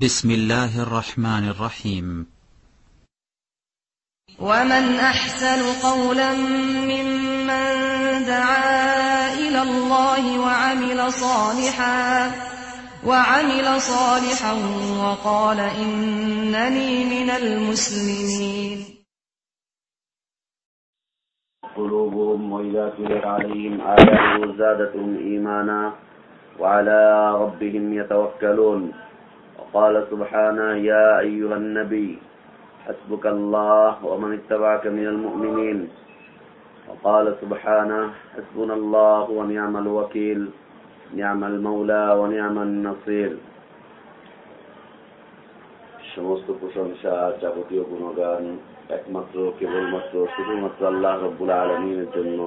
بسم الله الرحمن الرحيم. ومن أحسن قولا ممن دعا إلى الله وعمل صالحا وعمل صالحا وقال إنني من المسلمين. قلوبهم وإذا تليت عليهم آياته زادتهم إيمانا وعلى ربهم يتوكلون. وقال سبحانه يا أيها النبي حسبك الله ومن اتبعك من المؤمنين وقال سبحانه حسبنا الله ونعم الوكيل نعم المولى ونعم النصير সমস্ত প্রশংসা যাবতীয় গুণগান একমাত্র কেবলমাত্র শুধুমাত্র আল্লাহ রব্বুল আলমিনের জন্য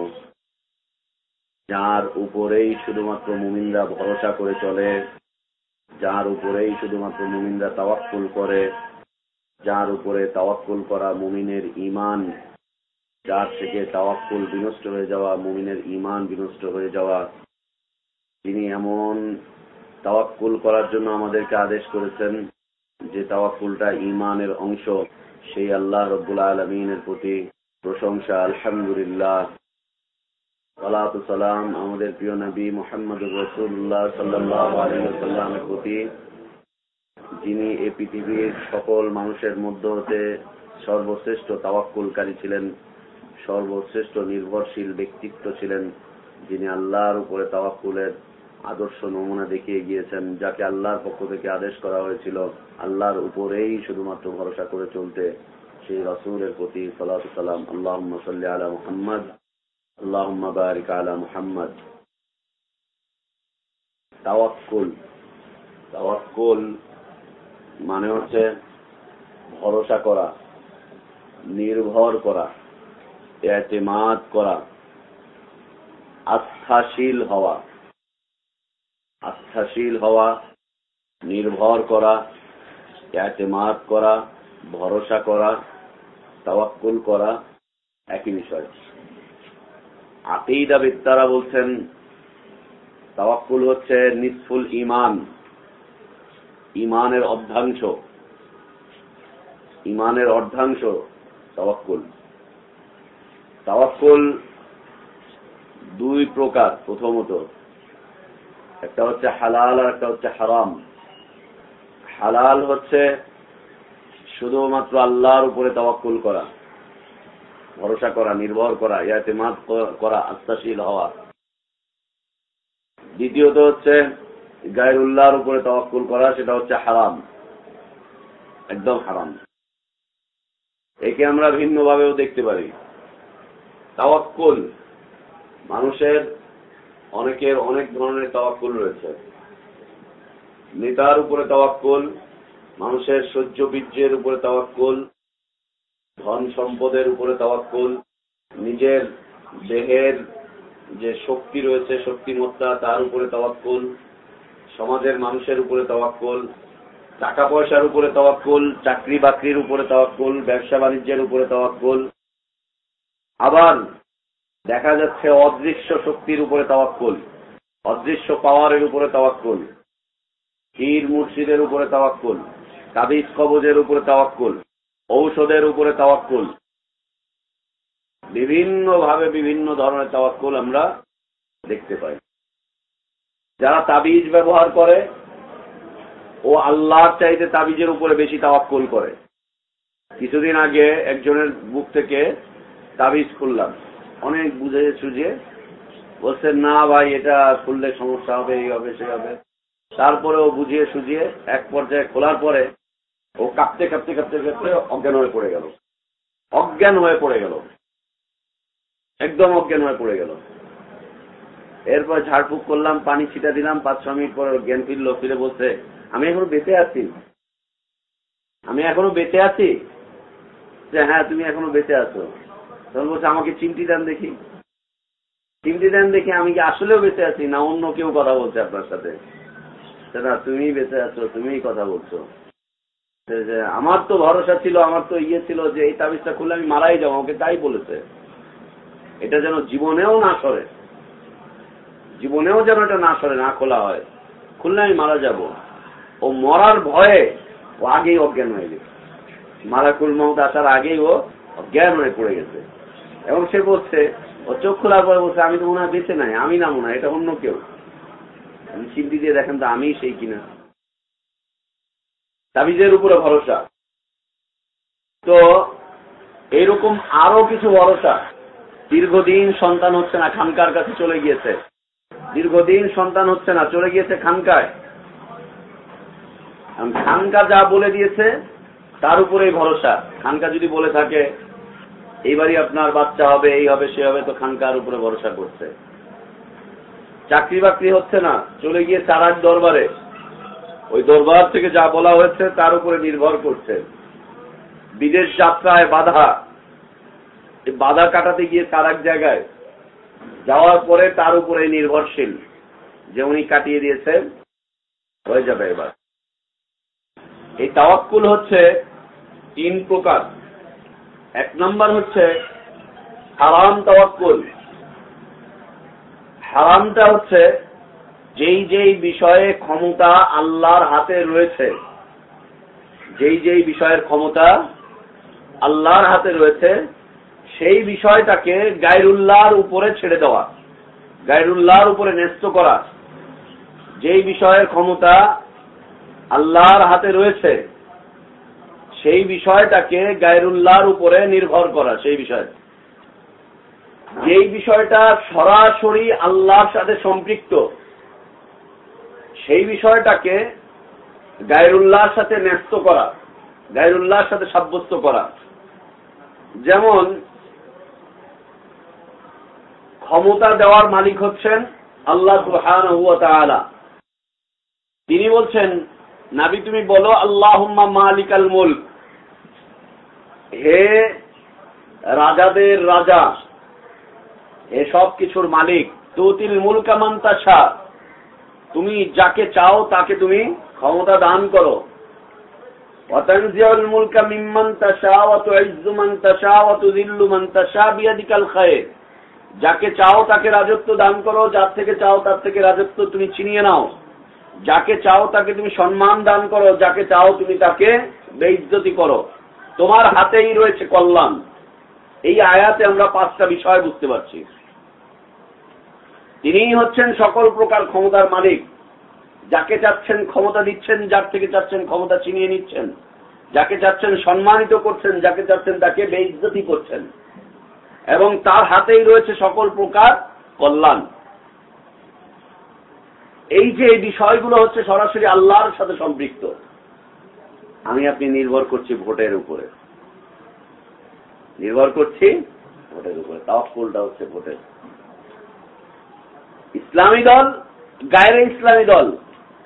যার উপরেই শুধুমাত্র মুমিনরা ভরসা করে চলে যার উপরেই শুধুমাত্র মুমিনরা তাওয়াক্কুল করে, যার উপরে তাওয়াক্কুল করা মুমিনের ইমান যার থেকে তাওয়াক্কুল বিনষ্ট হয়ে যাওয়া মুমিনের ইমান বিনষ্ট হয়ে যাওয়া। তিনি এমন তাওয়াক্কুল করার জন্য আমাদেরকে আদেশ করেছেন যে তাওয়াক্কুলটা ইমানের অংশ। সেই আল্লাহ রব্বুল আলমিনের প্রতি প্রশংসা, আলহামদুলিল্লাহ। আমাদের প্রিয় নবী মোহাম্মদ রসুল্লাহ সাল্লামের প্রতি, যিনি এই পৃথিবীর সকল মানুষের মধ্য হতে সর্বশ্রেষ্ঠ তাওয়াক্কুলকারী ছিলেন, সর্বশ্রেষ্ঠ নির্ভরশীল ব্যক্তিত্ব ছিলেন, যিনি আল্লাহর উপরে তাওয়াক্কুলের আদর্শ নমুনা দেখিয়ে গিয়েছেন, যাকে আল্লাহর পক্ষ থেকে আদেশ করা হয়েছিল, আল্লাহর উপরেই শুধুমাত্র ভরসা করে চলতে, সেই রসুলের প্রতি সালাম। আল্লাহ সাল্লি আলা মুহাম্মদ। আল্লাহ বারিক আলা মুহাম্মদ। তাওয়াক্কুল। তাওয়াক্কুল মানে হচ্ছে ভরসা করা, নির্ভর করা এতেমাদ করা, আস্থাশীল হওয়া আস্থাশীল হওয়া, নির্ভর করা এতেমাদ করা, ভরসা করা, তাওয়াক্কুল করা একই বিষয়। আকিদা বিদ্যারা বলছেন, তাওয়াক্কুল হচ্ছে নিসফুল ইমান ইমানের অর্ধাংশ। ইমানের অর্ধাংশ তাওয়াক্কুল। তাওয়াক্কুল দুই প্রকার প্রথমত। একটা হচ্ছে হালাল আর একটা হচ্ছে হারাম। হালাল হচ্ছে শুধুমাত্র আল্লাহর উপরে তাওয়াক্কুল করা। ভরসা করা, নির্ভর করা ইয়াতেমাদ করা আস্থাশীল হওয়া। দ্বিতীয়ত হচ্ছে, গায়রুল্লাহর উপরে তাওয়াক্কুল করা, সেটা হচ্ছে হারাম। একদম হারাম। একে আমরা ভিন্নভাবেও দেখতে পারি। তাওয়াক্কুল, মানুষের অনেকের অনেক ধরনের তাওয়াক্কুল রয়েছে। নেতার উপরে তাওয়াক্কুল, মানুষের সহ্য বীর্যের উপরে তাওয়াক্কুল ধন সম্পদের উপরে তাওয়াক্কুল, নিজের দেহের যে শক্তি রয়েছে, শক্তিমত্তা, তার উপরে তাওয়াক্কুল, সমাজের মানুষের উপরে তাওয়াক্কুল টাকা পয়সার উপরে তাওয়াক্কুল চাকরি বাকরির উপরে তাওয়াক্কুল ব্যবসা বাণিজ্যের উপরে তাওয়াক্কুল। আবার দেখা যাচ্ছে অদৃশ্য শক্তির উপরে তাওয়াক্কুল, অদৃশ্য পাওয়ারের উপরে তাওয়াক্কুল, পীর মুর্শিদের উপরে তাওয়াক্কুল কাবিজ কবজের উপরে তাওয়াক্কুল ঔষধের উপরে তাওয়াক্কুল। বিভিন্ন ভাবে বিভিন্ন ধরনের তাওয়াক্কুল আমরা দেখতে পাই। যারা তাবিজ ব্যবহার করে, ও আল্লাহর চাইতে তাবিজের উপরে বেশি তাওয়াক্কুল করে। কিছুদিন আগে একজনের বুক থেকে তাবিজ খুললাম। অনেক বুঝে সুঝিয়ে বলছে, না ভাই, এটা খুললে সমস্যা হবে এই হবে সে হবে তারপরেও বুঝিয়ে সুঝিয়ে এক পর্যায়ে খোলার পরে ও কাঁপতে কাঁপতে কাঁপতে কাঁপতে অজ্ঞান হয়ে পড়ে গেল। অজ্ঞান হয়ে পড়ে গেল। একদম অজ্ঞান হয়ে পড়ে গেল। এরপর ঝাড়ফুঁক করলাম, পানি ছিটা দিলাম, পাঁচ ছ মিনিট পর জ্ঞান ফিরল, ফিরে বলছে, আমি এখনও বেঁচে আছি। আমি এখনও বেঁচে আছি? যে হ্যাঁ তুমি এখনও বেঁচে আছো। তখন বলছে, আমাকে চিমটি দেন দেখি। চিমটি দেন দেখি, আমি কি আসলেও বেঁচে আছি না অন্য কেউ কথা বলছে আপনার সাথে? তুমি বেঁচে আছো, তুমিই কথা বলছো। আমার তো ভরসা ছিল, আমার তো ইয়ে ছিল যে, এই তাবিজটা খুললে আমি মারাই যাব, আমাকে তাই বলেছে। এটা যেন জীবনেও না সরে। জীবনেও যেন এটা না সরে, না খোলা হয়। খুললে আমি মারা যাব। ও মরার ভয়ে ও আগেই অজ্ঞান হয়ে গেছে। মালাকুল মহত আসার আগেই ও অজ্ঞান হয়ে পড়ে গেছে। এবং সে বলছে, ও চোখ খোলার পরে বলছে, আমি তো মনে হয় বেঁচে নাই, আমি না মনে হয় এটা অন্য কেউ। আপনি সিদ্ধি দিয়ে দেখেন তো আমি সেই কিনা। তাবিজের উপরে ভরসা। তো এইরকম আরও কিছু ভরসা। দীর্ঘদিন সন্তান হচ্ছে না, খানকার কাছে চলে গিয়েছে। দীর্ঘদিন সন্তান হচ্ছে না, চলে গিয়েছে খানকায়। খানকা যা বলে দিয়েছে, তার উপরেই ভরসা। খানকা যদি বলে থাকে, এইবারই আপনার বাচ্চা হবে, এই হবে, সে হবে, তো খানকার উপরে ভরসা করছে। চাকরি বাকরি হচ্ছে না, চলে গিয়ে চারার দরবারে। ওই দরবার থেকে যা বলা হয়েছে তার উপরে নির্ভর করছে। বিদেশ যাত্রায় বাধা। বাধা কাটাতে গিয়ে তার এক জায়গায় যাওয়ার পরে তার উপরে নির্ভরশীল যে উনি কাটিয়ে দিয়েছেন, হয়ে যাবে এবার। এই তাওয়াক্কুল হচ্ছে তিন প্রকার। এক নম্বর হচ্ছে হারাম তাওয়াক্কুল। হারামটা হচ্ছে যেই যেই বিষয়ে ক্ষমতা আল্লাহর হাতে রয়েছে, যেই যেই বিষয়ের ক্ষমতা আল্লাহর হাতে রয়েছে, সেই বিষয়টাকে গায়রুল্লাহর উপরে ছেড়ে দেওয়া, গায়রুল্লাহর উপরে ন্যস্ত করা, যেই বিষয়ের ক্ষমতা আল্লাহর হাতে রয়েছে, সেই বিষয়টাকে গায়রুল্লাহর উপরে নির্ভর করা, সেই বিষয়। যেই বিষয়টা সরাসরি আল্লাহর সাথে সম্পৃক্ত সেই বিষয়টাকে গায়রুল্লাহর সাথে ন্যস্ত করা, গায়রুল্লাহর সাথে সাব্যস্ত করা। যেমন, ক্ষমতা দেওয়ার মালিক হচ্ছেন আল্লাহ সুহান তিনি বলছেন, নাবি, তুমি বলো আল্লাহ মালিক আল মুল্ক। হে রাজাদের রাজা, হে সব কিছুর মালিক, তুতিল মুলকা মান্তাসা তুমি যাকে চাও তাকে তুমি ক্ষমতা দান করো। যাকে চাও তাকে রাজত্ব দান করো, যার থেকে চাও তার থেকে রাজত্ব তুমি ছিনিয়ে নাও। যাকে চাও তাকে তুমি সম্মান দান করো, যাকে চাও তুমি তাকে বেইজ্জতি করো। তোমার হাতেই রয়েছে কল্যাণ। এই আয়াতে আমরা পাঁচটা বিষয় বুঝতে পারছি। তিনিই হচ্ছেন সকল প্রকার ক্ষমতার মালিক। যাকে চাচ্ছেন ক্ষমতা দিচ্ছেন, যার থেকে চাচ্ছেন ক্ষমতা চিনিয়ে নিচ্ছেন। যাকে চাচ্ছেন সম্মানিত করছেন, যাকে চাচ্ছেন তাকে বেইজ্জতি করছেন। এবং তার হাতেই রয়েছে সকল প্রকার কল্যাণ। এই যে এই বিষয়গুলো হচ্ছে সরাসরি আল্লাহর সাথে সম্পৃক্ত। আমি আপনি নির্ভর করছি ভোটের উপরে। নির্ভর করছি ভোটের উপরে। তাওয়াক্কুলটা হচ্ছে ভোটের। ইসলামী দল, গায়ের ইসলামী দল,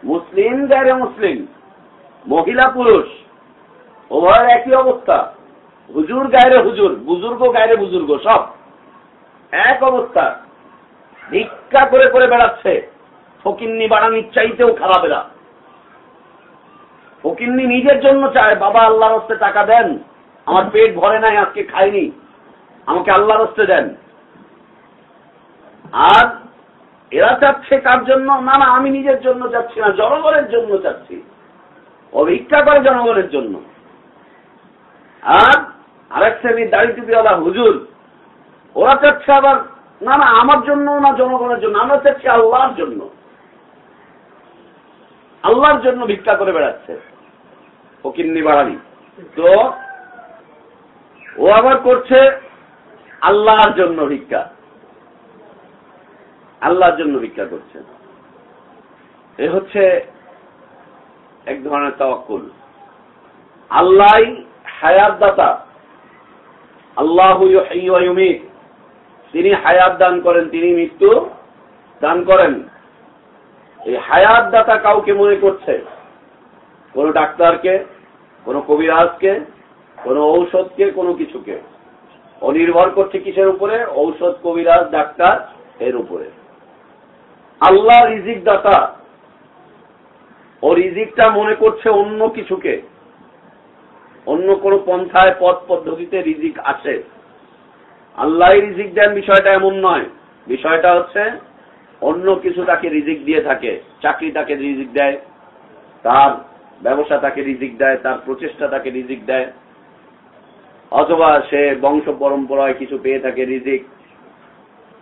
মুসলিম গায়ে মুসলিম, মহিলা, পুরুষ, উভয়ের একই অবস্থা। হুজুর গায়ে হুজুর, বুজুর্গ গায়ে বুজুর্গ, সব এক অবস্থা। ভিক্ষা করে করে বেড়াচ্ছে। ফকিন্নি বাড়ানির চাইতেও খারাপ এরা। ফকিন্নি নিজের জন্য চায়, বাবা আল্লাহর হস্তে টাকা দেন, আমার পেট ভরে নাই, আজকে খাইনি, আমাকে আল্লাহর হস্তে দেন। আর এরা চাচ্ছে কার জন্য? না না, আমি নিজের জন্য চাচ্ছি না, জনগণের জন্য চাচ্ছি ভিক্ষা করে জনগণের জন্য। আর আরেক শ্রেণির দাড়ি টুপিওয়ালা হুজুর, ওরা চাচ্ছে আবার, না না, আমার জন্য না, জনগণের জন্য, আমরা চাচ্ছি আল্লাহর জন্য। আল্লাহর জন্য ভিক্ষা করে বেড়াচ্ছে। ফকিন্নি বাড়ানি তো, ও আবার করছে আল্লাহর জন্য ভিক্ষা। আল্লাহর জন্য ভিক্ষা করছেন। এ হচ্ছে এক ধরনের তাওয়াক্কুল। আল্লাহ হায়াত দাতা আল্লাহ তিনি হায়াত দান করেন, তিনি মৃত্যু দান করেন। এই হায়াত দাতা কাউকে মনে করছে? কোন ডাক্তারকে, কোন কবিরাজকে, কোন ঔষধকে, কোনো কিছুকে। অনির্ভর করছে কিসের উপরে? ঔষধ, কবিরাজ, ডাক্তার এর উপরে। আল্লাহ রিজিক দাতা। ও রিজিকটা মনে করছে অন্য কিছুকে। অন্য কোন পন্থায়, পথ পদ্ধতিতে রিজিক আসে। আল্লাহ রিজিক দেন, বিষয়টা এমন নয়। বিষয়টা হচ্ছে, অন্য কিছু তাকে রিজিক দিয়ে থাকে। চাকরি তাকে রিজিক দেয়, তার ব্যবসা তাকে রিজিক দেয়, তার প্রচেষ্টা তাকে রিজিক দেয়। অথবা সে বংশ পরম্পরায় কিছু পেয়ে থাকে রিজিক।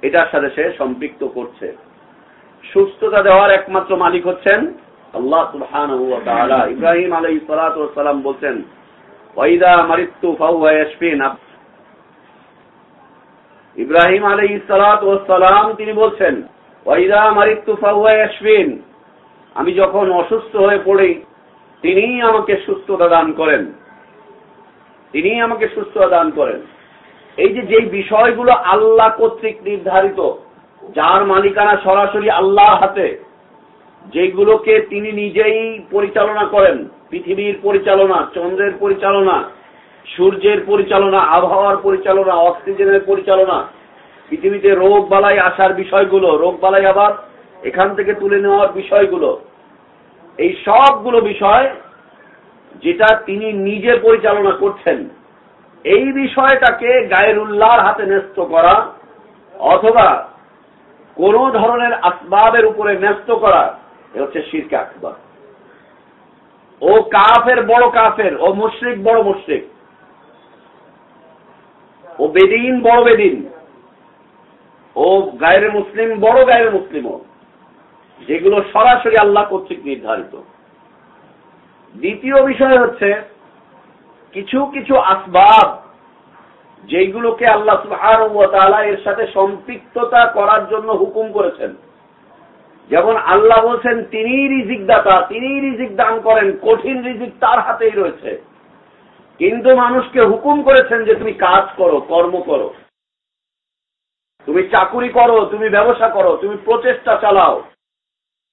এটার সাথে সে সম্পৃক্ত করছে। সুস্থতা দেওয়ার একমাত্র মালিক হচ্ছেন আল্লাহ সুবহান ইব্রাহিম আলাই সালাম বলছেন, ওয়াইদা মারিত্তু ফাউয়াশফিন ইব্রাহিম আলাই সালাম তিনি বলছেন আমি যখন অসুস্থ হয়ে পড়ি, তিনিই আমাকে সুস্থতা দান করেন। তিনিই আমাকে সুস্থতা দান করেন। এই যে, যেই বিষয়গুলো আল্লাহ কর্তৃক নির্ধারিত যার মালিকানা সরাসরি আল্লাহর হাতে, যেগুলোকে তিনি নিজেই পরিচালনা করেন, পৃথিবীর পরিচালনা, চন্দ্রের পরিচালনা, সূর্যের পরিচালনা, আবহাওয়ার পরিচালনা, অক্সিজেনের পরিচালনা, পৃথিবীতে রোগ বালাই আসার বিষয়গুলো, রোগ বালাই আবার এখান থেকে তুলে নেওয়ার বিষয়গুলো, এই সবগুলো বিষয় যেটা তিনি নিজে পরিচালনা করছেন, এই বিষয়টাকে গায়ের উল্লাহর হাতে ন্যস্ত করা অথবা কোন ধরনের আসবাবের উপরে ন্যস্ত করা, এ হচ্ছে শিরকে আকবর। ও কাফের বড় কাফের, ও মুশ্রিক বড় মুশ্রিক। ও বেদিন বড় বেদিন। ও গায়ের মুসলিম বড় গায়ের মুসলিমও। যেগুলো সরাসরি আল্লাহ কর্তৃক নির্ধারিত। দ্বিতীয় বিষয় হচ্ছে, কিছু কিছু আসবাব যেগুলোকে আল্লাহ সুহার এর সাথে সম্পৃক্ততা করার জন্য হুকুম করেছেন। যেমন আল্লাহ বলছেন, তিনি রিজিক দাতা, তিনি রিজিক দান করেন, কঠিন রিজিক তার হাতেই রয়েছে। কিন্তু মানুষকে হুকুম করেছেন যে তুমি কাজ করো, কর্ম করো। তুমি চাকুরি করো, তুমি ব্যবসা করো, তুমি প্রচেষ্টা চালাও।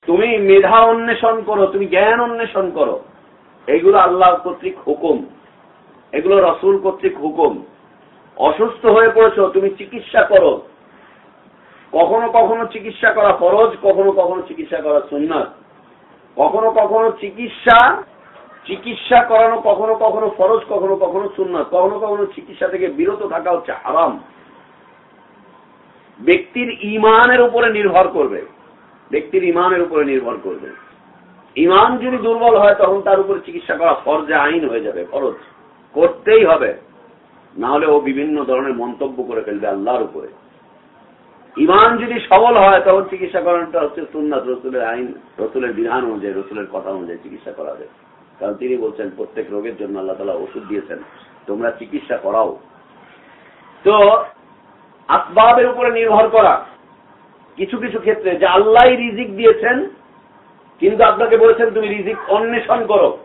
তুমি মেধা অন্বেষণ করো, তুমি জ্ঞান অন্বেষণ করো। এগুলো আল্লাহ কর্তৃক হুকুম। এগুলো রসুল কর্তৃক হুকুম। অসুস্থ হয়ে পড়েছ, তুমি চিকিৎসা করো। কখনো কখনো চিকিৎসা করা ফরজ, কখনো কখনো চিকিৎসা করা সুন্নাত। কখনো কখনো চিকিৎসা চিকিৎসা করানো কখনো কখনো ফরজ, কখনো কখনো সুন্নাত। কখনো কখনো চিকিৎসা থেকে বিরত থাকা হচ্ছে আরাম ব্যক্তির ইমানের উপরে নির্ভর করবে। ব্যক্তির ইমানের উপরে নির্ভর করবে। ইমান যদি দুর্বল হয়, তখন তার উপরে চিকিৎসা করা ফরজে আইন হয়ে যাবে, ফরজ। করতেই হবে। না হলে ও বিভিন্ন ধরনের মন্তব্য করে ফেলবে আল্লাহর উপরে। ইমান যদি সবল হয়, তখন চিকিৎসা করানোটা হচ্ছে সুন্নাত, রসুলের আইন, রসুলের বিধান অনুযায়ী, রসুলের কথা অনুযায়ী চিকিৎসা করাবে কারণ তিনি বলছেন, প্রত্যেক রোগের জন্য আল্লাহ তালা ওষুধ দিয়েছেন, তোমরা চিকিৎসা করাও। তো আসবাবের উপরে নির্ভর করা কিছু কিছু ক্ষেত্রে যে আল্লাহ রিজিক দিয়েছেন, কিন্তু আপনাকে বলেছেন, তুমি রিজিক অন্বেষণ করো।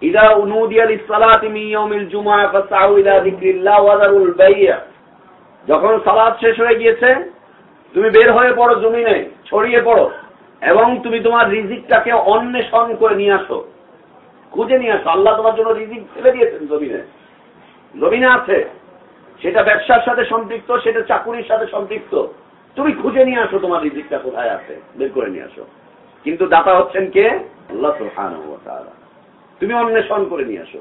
ইদা উনুদিয়াল ইসলাতিমিল জুমা যখন সালাদ শেষ হয়ে গিয়েছে, তুমি বের হয়ে পড়ো জমিনে, ছড়িয়ে পড়ো, এবং তুমি তোমার রিজিকটাকে অন্বেষণ করে নিয়ে আসো। খুঁজে নিয়ে আসো। আল্লাহ তোমার জন্য রিজিক ফেলে দিয়েছেন জমিনে। জমিনে আছে। সেটা ব্যবসার সাথে সম্পৃক্ত, সেটা চাকুরির সাথে সম্পৃক্ত। তুমি খুঁজে নিয়ে আসো তোমার রিজিকটা কোথায় আছে। বের করে নিয়ে আসো। কিন্তু দাতা হচ্ছেন কে? আল্লাহ সুহান তুমি অন্বেষণ করে নিয়ে আসো।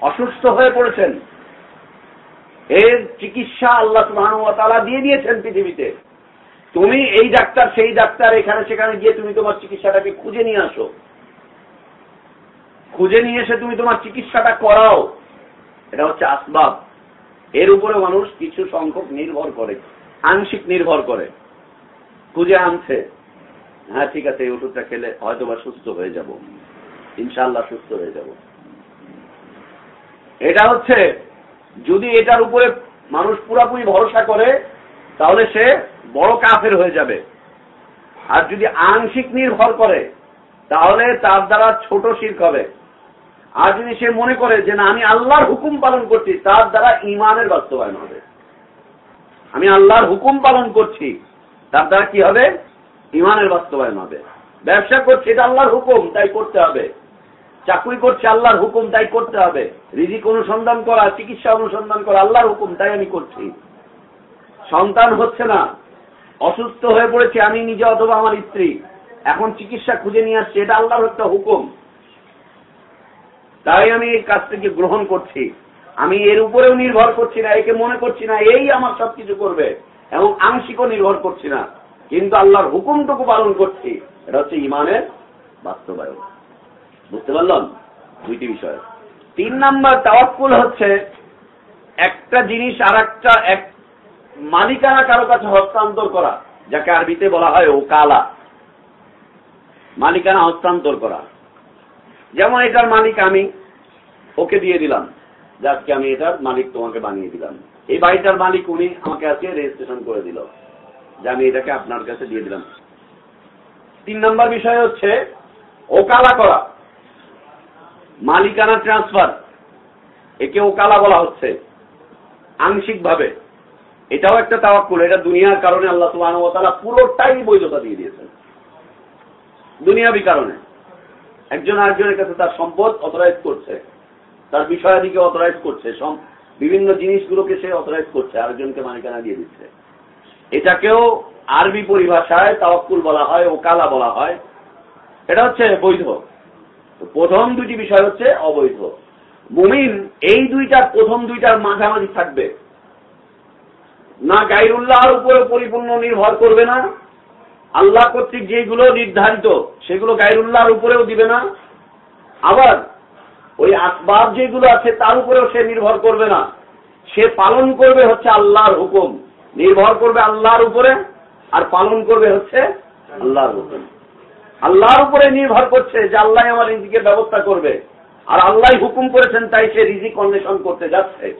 অসুস্থ হয়ে পড়েছেন। এর চিকিৎসা আল্লাহ সুহানুয়াতালা দিয়ে দিয়েছেন পৃথিবীতে। তুমি এই ডাক্তার, সেই ডাক্তার, এখানে সেখানে গিয়ে তুমি তোমার চিকিৎসাটাকে খুঁজে নিয়ে আসো। খুঁজে নিয়ে এসে তুমি তোমার চিকিৎসাটা করাও। এটা হচ্ছে আসবাব। এর উপরে মানুষ কিছু সংখ্যক নির্ভর করে, আংশিক নির্ভর করে। খুঁজে আনছে। হ্যাঁ ঠিক আছে, এই ওষুধটা খেলে হয়তো বা সুস্থ হয়ে যাব। ইনশাল্লাহ সুস্থ হয়ে যাব। এটা হচ্ছে, যদি এটার উপরে মানুষ পুরাপুরি ভরসা করে, তাহলে সে বড় কাফের হয়ে যাবে। আর যদি আংশিক নির্ভর করে, তাহলে তার দ্বারা ছোট শির্ক হবে। আর যদি সে মনে করে যে, না, আমি আল্লাহর হুকুম পালন করছি তার দ্বারা ইমানের বাস্তবায়ন হবে। আমি আল্লাহর হুকুম পালন করছি, তার দ্বারা কি হবে? ইমানের বাস্তবায়ন হবে। ব্যবসা করছি, এটা আল্লাহর হুকুম, তাই করতে হবে। চাকরি করছে আল্লাহর হুকুম, তাই করতে হবে। রিজিক অনুসন্ধান করা, চিকিৎসা অনুসন্ধান করা আল্লাহর হুকুম, তাই আমি করছি। সন্তান হচ্ছে না। অসুস্থ হয়ে পড়েছে, আমি নিজে অথবা আমার স্ত্রী। এখন চিকিৎসা খুঁজে নিয়ে আসছি, এটা আল্লাহর একটা হুকুম। তাই আমি এই কাজটিকে গ্রহণ করছি। আমি এর উপরেও নির্ভর করছি না, একে মনে করছি না, এই আমার সবকিছু করবে। এবং আংশিকও নির্ভর করছি না। কিন্তু আল্লাহর হুকুমটুকু পালন করছি। এটা হচ্ছে ইমানের বাস্তবায়ন। বুঝতে পারলাম? দুইটি বিষয়। তিন নাম্বার তাওয়াক্কুল হচ্ছে, একটা জিনিস আর একটা এক মালিকানা কারও কাছে হস্তান্তর করা, যাকে আরবিতে বলা হয় ওকালা। মালিকানা হস্তান্তর করা। যেমন এটার মালিক আমি, ওকে দিয়ে দিলাম। আজকে আমি এটার মালিক তোমাকে বানিয়ে দিলাম। এই বাড়িটার মালিক উনি আমাকে আজকে রেজিস্ট্রেশন করে দিল, যে আমি এটাকে আপনার কাছে দিয়ে দিলাম। তিন নম্বর বিষয় হচ্ছে, ওকালা করা। মালিকানা ট্রান্সফার একে ওকালা বলা হচ্ছে, আংশিকভাবে। এটাও একটা তাওয়াক্কুল, এটা দুনিয়ার কারণে আল্লাহ সুবাহ পুরোটাই বৈধতা দিয়ে দিয়েছেন। দুনিয়াবি কারণে। একজন আরেকজনের কাছে তার সম্পদ অথরাইজ করছে, তার বিষয়াদিকে অথরাইজ করছে বিভিন্ন জিনিসগুলোকে সে অথরাইজ করছে, আরেকজনকে মালিকানা দিয়ে দিচ্ছে। এটাকেও আরবি পরিভাষায় তাওয়াক্কুল বলা হয়, ওকালা বলা হয়। এটা হচ্ছে বৈধ। প্রথম দুটি বিষয় হচ্ছে অবৈধ। মুমিন এই দুইটার, প্রথম দুইটার মাঝামাঝি থাকবে। না গাইরুল্লাহর উপরে পরিপূর্ণ নির্ভর করবে না। আল্লাহ কর্তৃক যেগুলো নির্ধারিত, সেগুলো গাইরুল্লাহর উপরেও দিবে না। আবার ওই আসবাব যেগুলো আছে তার উপরেও সে নির্ভর করবে না। সে পালন করবে হচ্ছে আল্লাহর হুকুম। নির্ভর করবে আল্লাহর উপরে, আর পালন করবে হচ্ছে আল্লাহর হুকুম। আল্লাহর উপরে নির্ভর করছে যে আল্লাহ আমার রিজিকের ব্যবস্থা করবে। আর আল্লাহ হুকুম করেছেন, তাই সে রিজিক অন্বেষণ করতে যাচ্ছে।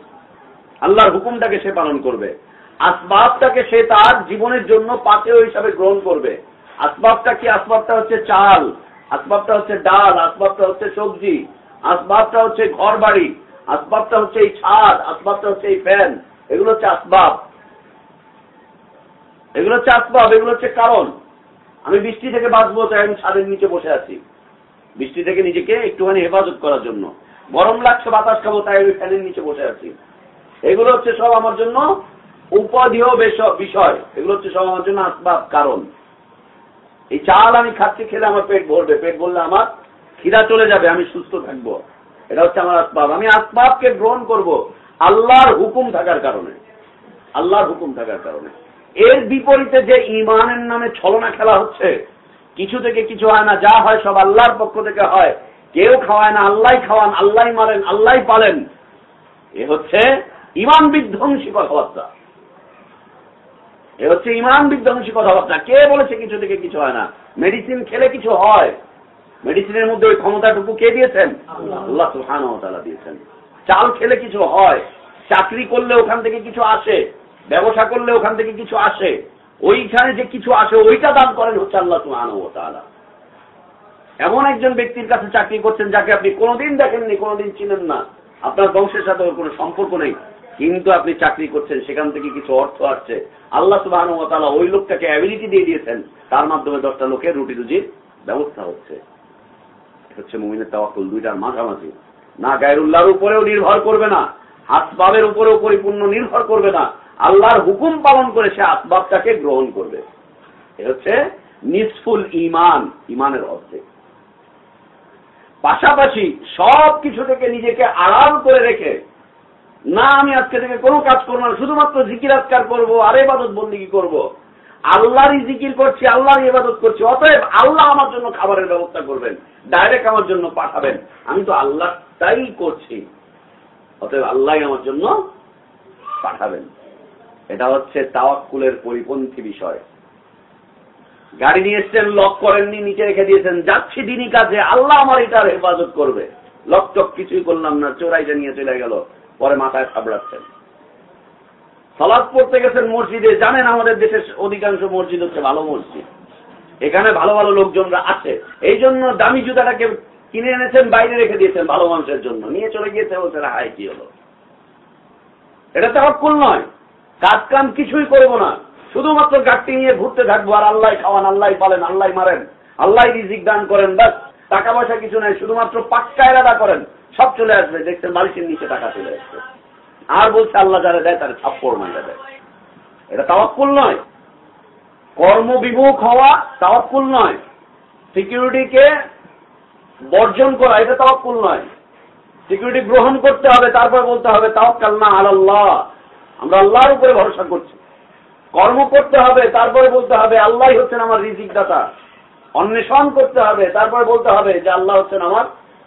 আল্লাহর হুকুমটাকে সে পালন করবে। আসবাবটাকে সে তার জীবনের জন্য পাতেও হিসাবে গ্রহণ করবে। আসবাবটা কি? আসবাবটা হচ্ছে চাল, আসবাবটা হচ্ছে ডাল, আসবাবটা হচ্ছে সবজি, আসবাবটা হচ্ছে ঘর বাড়ি আসবাবটা হচ্ছে এই ছাদ, আসবাবটা হচ্ছে এই ফ্যান, এগুলো হচ্ছে আসবাব। এগুলো হচ্ছে আসবাব, এগুলো হচ্ছে কারণ। আমি বৃষ্টি থেকে বাঁচবো, তাই আমি ছাদের নিচে বসে আছি। বৃষ্টি থেকে নিজেকে একটুখানি হেফাজত করার জন্য। গরম লাগছে, বাতাস খাব, তাই আমি ফ্যানের নিচে বসে আছি। এগুলো হচ্ছে সব আমার জন্য উপাধীয় বিষয়। এগুলো হচ্ছে সব আমার জন্য আসবাব, কারণ। এই চাল আমি খাচ্ছি, খেলে আমার পেট ভরবে। পেট ভরলে আমার খিদা চলে যাবে, আমি সুস্থ থাকব। এটা হচ্ছে আমার আসবাব। আমি আসবাবকে গ্রহণ করব আল্লাহর হুকুম থাকার কারণে। আল্লাহর হুকুম থাকার কারণে। এর বিপরীতে যে ইমানের নামে ছলনা খেলা হচ্ছে, কিছু থেকে কিছু হয় না, যা হয় সব আল্লাহর পক্ষ থেকে হয়। কেউ খাওয়ায় না, আল্লাহ খাওয়ান, আল্লাহ মারেন, আল্লাহ পালেন। এ হচ্ছে ইমান বিধ্বংসী কথাবার্তা। এ হচ্ছে ইমান বিধ্বংসী কথাবার্তা। কে বলেছে কিছু থেকে কিছু হয় না? মেডিসিন খেলে কিছু হয়। মেডিসিনের মধ্যে ওই ক্ষমতাটুকু কে দিয়েছেন? আল্লাহ সুহান দিয়েছেন। চাল খেলে কিছু হয়। চাকরি করলে ওখান থেকে কিছু আসে। ব্যবসা করলে ওখান থেকে কিছু আসে। ওইখানে যে কিছু আসে, ওইটা দান করেন হচ্ছে আল্লাহ সুহান এমন একজন ব্যক্তির কাছে চাকরি করছেন যাকে আপনি কোনোদিন দেখেননি, কোনোদিন চিনেন না। আপনার বংশের সাথে ওর কোনো সম্পর্ক নেই। কিন্তু আপনি চাকরি করছেন, সেখান থেকে কিছু অর্থ আসছে। আল্লাহ সুবাহ ওই লোকটাকে অ্যাবিলিটি দিয়ে দিয়েছেন। তার মাধ্যমে দশটা লোকের রুটি রুজির ব্যবস্থা হচ্ছে। হচ্ছে মুমিনের তাওয়াক্কুল, দুইটার মাঝামাঝি। না গায়রুল্লাহর উপরেও নির্ভর করবে না। আসবাবের উপরেও পরিপূর্ণ নির্ভর করবে না। আল্লাহর হুকুম পালন করে সে আসবাবটাকে গ্রহণ করবে। এ হচ্ছে নিসফুল ইমান ইমানের অর্ধেক। পাশাপাশি সব কিছু থেকে নিজেকে আড়াল করে রেখে, না আমি আজকে থেকে কোনো কাজ করব না, শুধুমাত্র জিকির আজকার করব, আর এবাদত বন্দি করব। আল্লাহরই জিকির করছি আল্লাহর ইবাদত করছি, অতএব আল্লাহ আমার জন্য খাবারের ব্যবস্থা করবেন ডাইরেক্ট আমার জন্য পাঠাবেন। আমি তো আল্লাহটাই করছি, অতএব আল্লাহ আমার জন্য পাঠাবেন। এটা হচ্ছে তাওয়াক্কুলের পরিপন্থী বিষয়। গাড়ি নিয়ে এসছেন, লক করেননি, নিচে রেখে দিয়েছেন। যাচ্ছি দিনই কাজে, আল্লাহ আমার এটার হেফাজত করবে। লক টক কিছুই করলাম না চোরাইটা নিয়ে চলে গেল, পরে মাথায় থাবড়াচ্ছেন সলাদ পড়তে গেছেন মসজিদে, জানেন আমাদের দেশের অধিকাংশ মসজিদ হচ্ছে ভালো মসজিদ। এখানে ভালো ভালো লোকজনরা আছে। এই জন্য দামি জুতাটাকে কিনে এনেছেন, বাইরে রেখে দিয়েছেন ভালো মানুষের জন্য। নিয়ে চলে গিয়েছে, বলছে হাই কি হলো? এটা তো হকুল নয়। কাজ কাম কিছুই করব না। শুধুমাত্র গাড়টি নিয়ে ঘুরতে থাকব আর আল্লাহ খাওয়ান আল্লাহ পালেন আল্লাহ মারেন আল্লাহ রিজিক দান করেন বাস টাকা পয়সা কিছু নাই, শুধুমাত্র পাক্কা এরাদা করেন, সব চলে আসবে। দেখছেন বালিশের নিচে টাকা চলে আসবে আর বলছে আল্লাহ যারা দেয় তার ছাপ্পড় মাইরা দেয়। এটা তাওয়াক্কুল নয়। কর্মবিমুখ হওয়া তাওয়াক্কুল নয়। সিকিউরিটিকে বর্জন করা, এটা তাওয়াক্কুল নয়। সিকিউরিটি গ্রহণ করতে হবে, তারপর বলতে হবে তাওয়াক্কাল না আল্লাহ আমরা আল্লাহর উপরে ভরসা করছি। কর্ম করতে হবে, তারপরে বলতে হবে আল্লাহ হচ্ছেন আমার রিজিক দাতা অন্বেষণ করতে হবে, তারপর বলতে হবে যে আল্লাহ হচ্ছেন আমার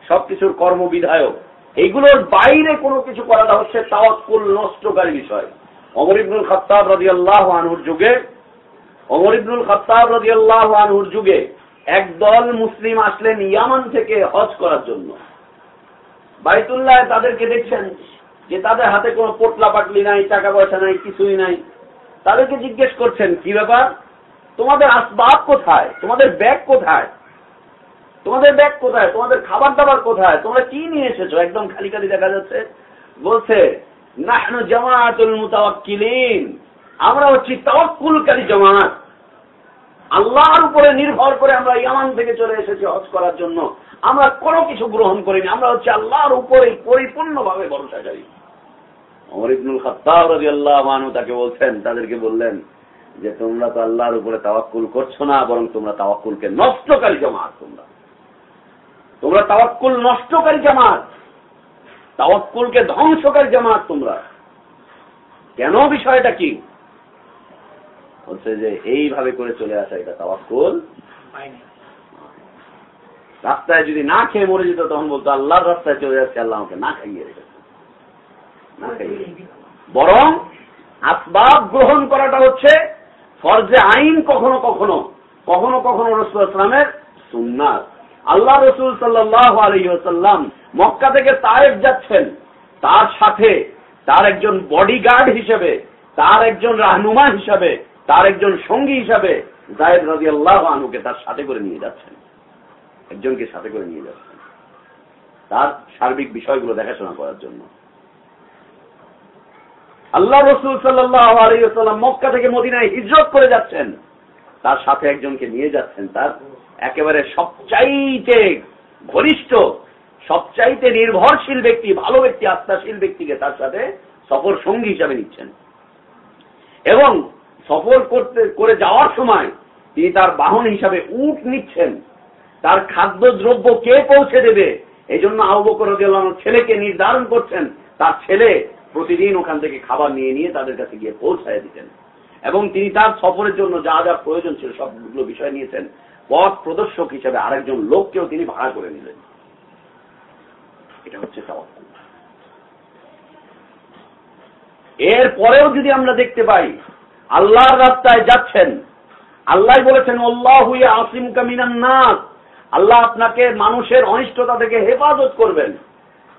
সবকিছুর কর্মবিধায়ক। এইগুলোর বাইরে কোনো কিছু করাটা হচ্ছে তাওয়াক্কুল নষ্টকারী বিষয়। অমর ইবনুল খত্তাব রাজি আল্লাহ আনহুর যুগে অমর ইবনুল খত্তাব রাজি আল্লাহ আনহুর যুগে একদল মুসলিম আসলেন ইয়ামান থেকে হজ করার জন্য। বাইতুল্লাহ তাদেরকে দেখছেন যে তাদের হাতে কোনো পোটলা পাটলি নাই, টাকা পয়সা নাই, কিছুই নাই। তাদেরকে জিজ্ঞেস করছেন, কি ব্যাপার? তোমাদের আসবাব কোথায়? তোমাদের ব্যাগ কোথায়? তোমাদের ব্যাগ কোথায়? তোমাদের খাবার দাবার কোথায়? তোমরা কি নিয়ে এসেছ? একদম খালি খালি দেখা যাচ্ছে। বলছে আমরা হচ্ছি তাওয়াক্কুলকারী জামাত। আল্লাহর উপরে নির্ভর করে আমরা ইয়ামান থেকে চলে এসেছি হজ করার জন্য। আমরা কোনো কিছু গ্রহণ করিনি। আমরা হচ্ছে আল্লাহর উপরেই পরিপূর্ণভাবে ভরসাকারী অমর ইবনুল খাত্তাব রাদিয়াল্লাহু আনহু তাকে বলছেন তাদেরকে বললেন যে তোমরা তো আল্লাহর উপরে তাওয়াক্কুল করছ না বরং তোমরা তাওয়াক্কুলকে নষ্টকারী জামাত তোমরা। তোমরা তাওয়াক্কুল নষ্টকারী জামাত তাওয়াক্কুলকে ধ্বংসকারী জামাত তোমরা। কেন বিষয়টা কি? হচ্ছে যে এইভাবে করে চলে আসা এটা তাওয়াক্কুল রাস্তায় যদি না খেয়ে মরে যেত তখন বলতো আল্লাহর রাস্তায় চলে যাচ্ছে আল্লাহ আমাকে না খাইয়ে রেখেছে। বরং আসবাব গ্রহণ করাটা হচ্ছে ফরজে আইন কখনো কখনো কখনো কখনো রসুল ইসলামের সুন্নাত। আল্লাহ রসুল সাল্লাহ আলহিহাল্লাম মক্কা থেকে তায়েব যাচ্ছেন। তার সাথে তার একজন বডিগার্ড হিসেবে, তার একজন রাহনুমা হিসাবে, তার একজন সঙ্গী হিসাবে জায়দ রাজি আল্লাহ আনুকে তার সাথে করে নিয়ে যাচ্ছেন। একজনকে সাথে করে নিয়ে যাচ্ছেন। তার সার্বিক বিষয়গুলো দেখাশোনা করার জন্য। আল্লাহ রসুল সাল্লাহ মক্কা থেকে মদিনায় হিজরত করে যাচ্ছেন। তার সাথে একজনকে নিয়ে যাচ্ছেন। তার একেবারে সবচাইতে ঘনিষ্ঠ, সবচাইতে নির্ভরশীল ব্যক্তি, ভালো ব্যক্তি আস্থাশীল ব্যক্তিকে তার সাথে সফর সঙ্গী হিসাবে নিচ্ছেন। এবং সফর করতে, করে যাওয়ার সময় তিনি তার বাহন হিসাবে উট নিচ্ছেন। তার খাদ্য দ্রব্য কে পৌঁছে দেবে? এই জন্য আহবকর ছেলেকে নির্ধারণ করছেন। তার ছেলে প্রতিদিন ওখান থেকে খাবার নিয়ে নিয়ে তাদের কাছে গিয়ে পৌঁছায় দিতেন। এবং তিনি তার সফরের জন্য যা যা প্রয়োজন ছিল সবগুলো বিষয় নিয়েছেন। পথ প্রদর্শক হিসেবে আরেকজন লোককেও তিনি ভাড়া করে নিলেন। এটা হচ্ছে এর পরেও যদি আমরা দেখতে পাই, আল্লাহর রাস্তায় যাচ্ছেন। আল্লাহ বলেছেন, আল্লাহ আসিম কামিনান নাস। আল্লাহ আপনাকে মানুষের অনিষ্টতা থেকে হেফাজত করবেন।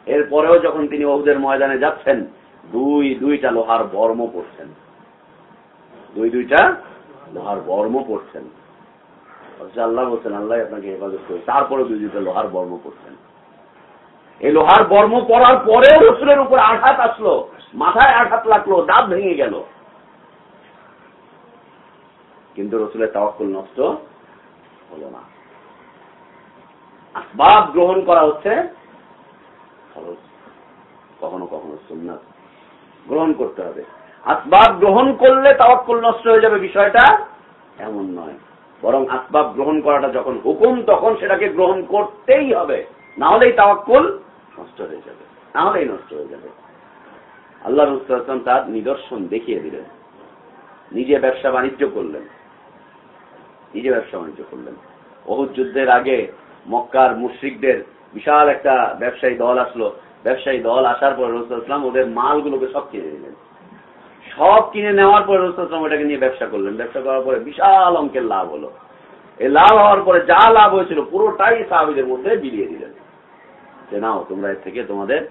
এরপরেও যখন তিনি ওহুদের ময়দানে যাচ্ছেন দুই, দুইটা লোহার বর্ম পড়ছেন। দুই, দুইটা লোহার বর্ম পড়ছেন। আল্লাহ বলছেন, আল্লাহ আপনাকে হেফাজত করে তারপরে দুই, দুইটা লোহার বর্ম পড়ছেন। এই লোহার বর্ম পড়ার পরেও রসুলের উপর আঘাত আসলো। মাথায় আঘাত লাগল, দাঁত ভেঙে গেল। কিন্তু রসুলের তাওয়াক্কুল নষ্ট হলো না। আসবাব গ্রহণ করা হচ্ছে কখনো কখনো সুন্নাত। গ্রহণ করতে হবে। আসবাব গ্রহণ করলে তাওয়াক্কুল নষ্ট হয়ে যাবে, বিষয়টা এমন নয়। বরং আসবাব গ্রহণ করাটা যখন হুকুম, তখন সেটাকে গ্রহণ করতেই হবে। না হলেই তাওয়াক্কুল নষ্ট হয়ে যাবে। না হলেই নষ্ট হয়ে যাবে। আল্লাহ রুস্তাম তার নিদর্শন দেখিয়ে দিলেন। নিজে ব্যবসা বাণিজ্য করলেন। নিজে ব্যবসা বাণিজ্য করলেন। বহুত যুদ্ধের আগে মক্কার মুশ্রিকদের বিশাল একটা ব্যবসায়ী দল আসলো। ব্যবসায়ী দল আসার পর রসুল ইসলাম ওদের মালগুলোকে সব কিনে নিলেন। সব কিনে নেওয়ার পরে রসুলাম ওটাকে নিয়ে ব্যবসা করলেন। ব্যবসা করার পরে বিশাল অঙ্কের লাভ হলো। এই লাভ হওয়ার পরে যা লাভ হয়েছিল পুরোটাই সাহাবিদের মধ্যে বিলিয়ে দিলেন। যে নাও, তোমরা এর থেকে তোমাদের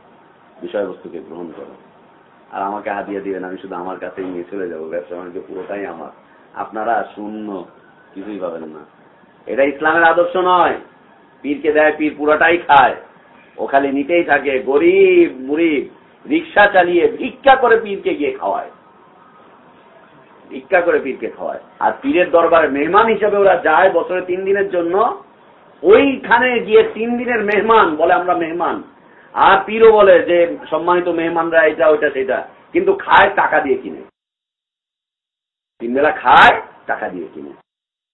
বিষয়বস্তুকে গ্রহণ করো। আর আমাকে হাতিয়ে দিবেন, আমি শুধু আমার কাছেই নিয়ে চলে যাব। ব্যবসা বাণিজ্য পুরোটাই আমার। আপনারা শূন্য, কিছুই পাবেন না। এটা ইসলামের আদর্শ নয়। পীরকে দেয়, পীর পুরোটাই খায়। ও খালি নিতেই থাকে, গরিব মুরিব, রিক্সা চালিয়ে ভিক্ষা করে পীরকে গিয়ে খাওয়ায়। ভিক্ষা করে পীরকে খাওয়ায়। আর পীরের দরবারে মেহমান হিসেবে ওরা যায় বছরে তিন দিনের জন্য। ওইখানে গিয়ে তিন দিনের মেহমান বলে আমরা মেহমান। আর পীরও বলে যে, সম্মানিত মেহমানরা এটা, ওইটা, সেটা। কিন্তু খায়, টাকা দিয়ে কিনে। তিন বেলা খায়, টাকা দিয়ে কিনে।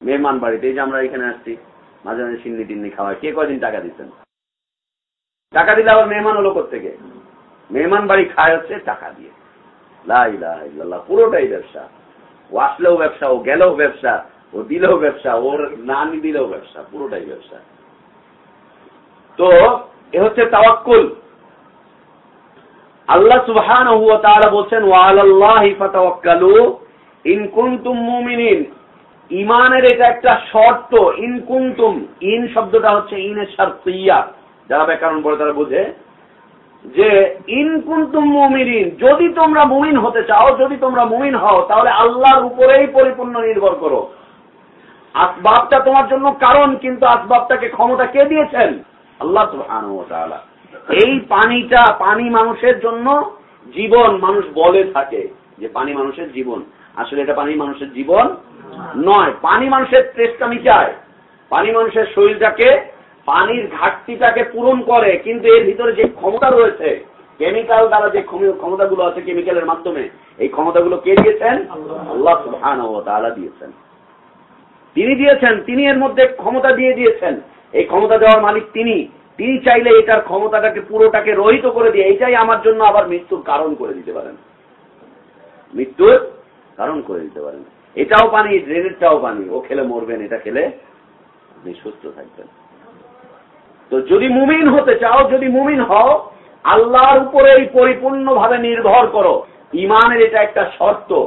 মেহমান বাড়িতে, এই যে আমরা এখানে আসছি, মাঝে মাঝে সিন্নি টিন্নি খাওয়ায়। কে কদিন টাকা দিচ্ছেন? টাকা দিলে আবার মেহমান হলো থেকে মেহমান বাড়ি খায় হচ্ছে টাকা দিয়ে। লাই পুরোটাই ব্যবসা। ও আসলেও ব্যবসা, ও গেলেও ব্যবসা, ও দিলেও ব্যবসা, ওর না দিলেও ব্যবসা, পুরোটাই ব্যবসা। তো এ হচ্ছে তাওয়াক্কুল। আল্লাহ সুবহান বলছেন ইমানের এটা একটা শর্ত, ইন কুনতুম। ইন শব্দটা হচ্ছে ইনের শারতিয়া যারা ব্যাকরণ পড়ে তারা বুঝে যে, ইন কুনতুম যদি তোমরা মুমিন হতে চাও, যদি তোমরা মুমিন হও, তাহলে আল্লাহর উপরেই পরিপূর্ণ নির্ভর করো। আসবাবটা তোমার জন্য কারণ, কিন্তু আসবাবটাকে ক্ষমতা কে দিয়েছেন? আল্লাহ তাআলা। এই পানিটা পানি মানুষের জন্য জীবন, মানুষ বলে থাকে যে পানি মানুষের জীবন। আসলে এটা পানি মানুষের জীবন নয়। পানি মানুষের তেষ্টা মিটায়। পানি মানুষের শরীরটাকে পানির ঘাটতিটাকে পূরণ করে, কিন্তু এর ভিতরে যে ক্ষমতা রয়েছে কেমিক্যাল দ্বারা যে ক্ষমতাগুলো আছে কেমিক্যালের মাধ্যমে, এই ক্ষমতাগুলো কে দিয়েছেন? আল্লাহ সুবহানাহু ওয়া দিয়েছেন। তিনি দিয়েছেন, তিনি এর মধ্যে ক্ষমতা দিয়ে দিয়েছেন। এই ক্ষমতা দেওয়ার মালিক তিনি। তিনি চাইলে এটার ক্ষমতাটাকে, পুরোটাকে রহিত করে দিয়ে এটাই আমার জন্য আবার মৃত্যুর কারণ করে দিতে পারেন। মৃত্যুর কারণ করে দিতে পারেন। এটাও পানি ড্রেনেরটাও পানি। ও খেলে মরবেন, এটা খেলে আপনি সুস্থ থাকবেন। তো যদি মুমিন হতে চাও, যদি মুমিন হও, আল্লাহর উপরেই পরিপূর্ণভাবে নির্ভর করো। ইমানের এটা একটা শর্ত।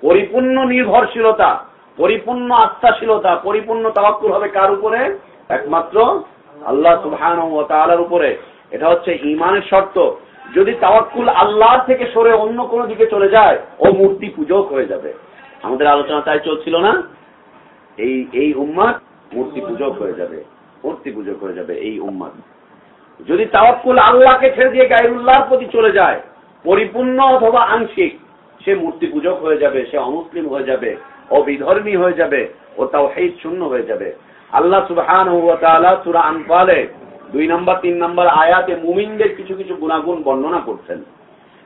পরিপূর্ণ নির্ভরশীলতা, পরিপূর্ণ আস্থাশীলতা, পরিপূর্ণ তাওয়াক্কুল হবে কার উপরে? একমাত্র আল্লাহ সুবহান ও তাআলার উপরে। এটা হচ্ছে ইমানের শর্ত। যদি তাওয়াক্কুল আল্লাহ থেকে সরে অন্য কোন দিকে চলে যায়, ও মূর্তি পূজক হয়ে যাবে। আমাদের আলোচনা তাই চলছিল না? এই এই উম্মাদ মূর্তি পূজক হয়ে যাবে। মূর্তি পূজক হয়ে যাবে এই উম্মাদ। যদি তাওয়াক্কুল আল্লাহকে ছেড়ে দিয়ে গায়রুল্লাহর প্রতি চলে যায়, পরিপূর্ণ অথবা আংশিক, সে মূর্তি পূজক হয়ে যাবে, সে অমুসলিম হয়ে যাবে ও বিধর্মী হয়ে যাবে ও তাও হেদ শূন্য হয়ে যাবে। আল্লাহ সুবহান সুরা আনফালে দুই নম্বর, তিন নম্বর আয়াতে মুমিনদের কিছু কিছু গুণাগুণ বর্ণনা করছেন।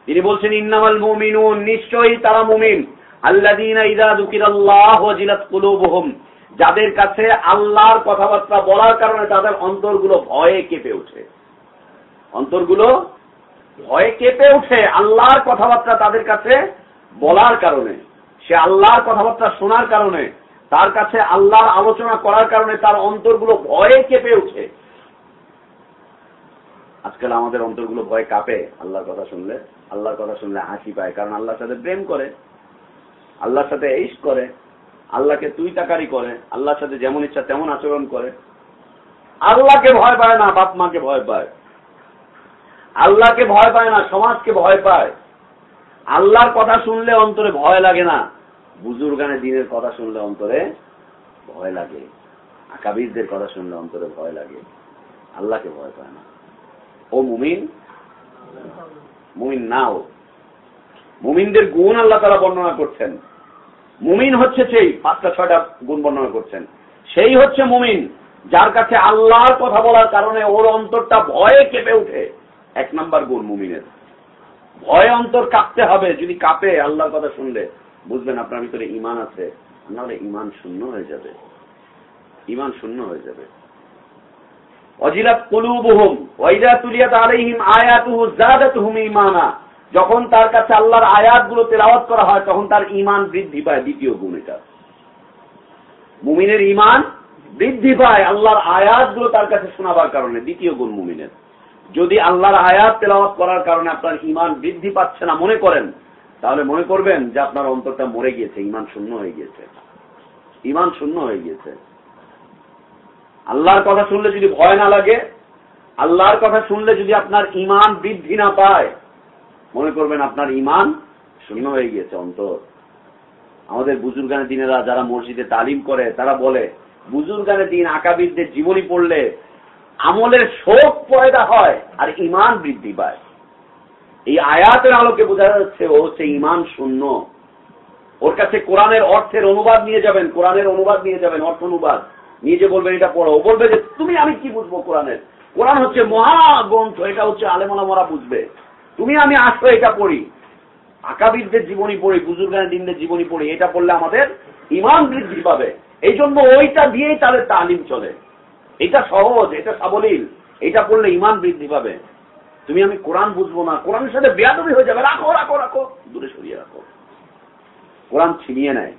তিনি বলছেন, ইন্নামাল মুমিনুন, নিশ্চয়ই তারা মুমিন। আল্লাযীনা ইযা যুকিরাল্লাহু ওয়াজিলাত কুলুবুহুম। যাদের কাছে আল্লাহর কথাবার্তা বলার কারণে তাদের অন্তরগুলো ভয়ে কেঁপে ওঠে। অন্তরগুলো ভয়ে কেঁপে ওঠে আল্লাহর কথাবার্তা তাদের কাছে বলার কারণে। সে আল্লাহর কথাবার্তা শোনার কারণে, তার কাছে আল্লাহর আলোচনা করার কারণে তার অন্তরগুলো ভয়ে কেঁপে উঠে আজকাল আমাদের অন্তরগুলো ভয় কাঁপে, আল্লাহর কথা শুনলে। আল্লাহর কথা শুনলে হাসি পায়, কারণ আল্লাহর সাথে প্রেম করে, আল্লাহর সাথে ইস করে। আল্লাহকে তুই তাকারি করে, আল্লাহর সাথে যেমন ইচ্ছা তেমন আচরণ করে। আল্লাহকে ভয় পায় না, বাপ মাকে ভয় পায়। আল্লাহকে ভয় পায় না, সমাজকে ভয় পায়। আল্লাহর কথা শুনলে অন্তরে ভয় লাগে না। বুজুর্গানে দিনের কথা শুনলে অন্তরে ভয় লাগে। আকাবিরদের কথা শুনলে অন্তরে ভয় লাগে। আল্লাহকে ভয় পায় না। ও মুমিন মুমিন নাও। মুমিনদের গুণ আল্লাহ তারা বর্ণনা করছেন। মুমিন হচ্ছে সেই, পাঁচটা, ছয়টা গুণ বর্ণনা করছেন। সেই হচ্ছে মুমিন, যার কাছে আল্লাহর কথা বলার কারণে ওর অন্তরটা ভয়ে কেঁপে উঠে এক নাম্বার গুণ মুমিনের। ভয়ে অন্তর কাঁপতে হবে, যদি কাঁপে, আল্লাহর কথা শুনলে। বুঝবেন, আপনার ভিতরে ইমান আছে। নাহলে ইমান শূন্য হয়ে যাবে। ইমান শূন্য হয়ে যাবে। অজিলাত কলুবহুম ওয়াইদা তুলিয়াত আলাইহিম আয়াতুহু জাদাতুহুম ঈমানা। যখন তার কাছে আল্লাহর আয়াতগুলো তেলাওয়াত করা হয়, তখন তার ইমান বৃদ্ধি পায় দ্বিতীয় গুণ এটা। মুমিনের ইমান বৃদ্ধি পায় আল্লাহর আয়াতগুলো তার কাছে শোনাবার কারণে, দ্বিতীয় গুণ মুমিনের। যদি আল্লাহর আয়াত তেলাওয়াত করার কারণে আপনার ইমান বৃদ্ধি পাচ্ছে না মনে করেন, তাহলে মনে করবেন যে আপনার অন্তরটা মরে গিয়েছে ইমান শূন্য হয়ে গিয়েছে। ইমান শূন্য হয়ে গিয়েছে। আল্লাহর কথা শুনলে যদি ভয় না লাগে, আল্লাহর কথা শুনলে যদি আপনার ইমান বৃদ্ধি না পায় মনে করবেন আপনার ইমান শূন্য হয়ে গিয়েছে, অন্তর। আমাদের বুজুর্গানের দিনেরা যারা মসজিদে তালিম করে, তারা বলে, বুজুর্গানের দিন আকাবিরদের জীবনী পড়লে আমলের শোক পয়দা হয় আর ইমান বৃদ্ধি পায়। এই আয়াতের আলোকে বোঝা যাচ্ছে, ও হচ্ছে ইমান শূন্য। ওর কাছে কোরআনের অর্থের অনুবাদ নিয়ে যাবেন, কোরআনের অনুবাদ নিয়ে যাবেন, অর্থ অনুবাদ। নিয়ে যে বলবেন, এটা পড়ো। ও বলবে যে, তুমি আমি কি বুঝব কোরআনের? কোরআন হচ্ছে মহাগ্রন্থ, এটা হচ্ছে আলেমরা বুঝবে। তুমি, আমি আসো এটা পড়ি। আকাবিরদের জীবনী পড়ি বুজুর্গানের দিনদের জীবনী পড়ি, এটা পড়লে আমাদের ইমান বৃদ্ধি পাবে। এই জন্য ওইটা দিয়েই তাদের তালিম চলে। এটা সহজ, এটা সাবলীল, এটা পড়লে ইমান বৃদ্ধি পাবে। তুমি, আমি কোরআন বুঝব না, কোরআনের সাথে বেয়াদবি হয়ে যাবে। রাখো রাখো রাখো। দূরে সরিয়ে রাখো। কোরআন ছিনিয়ে নেয়।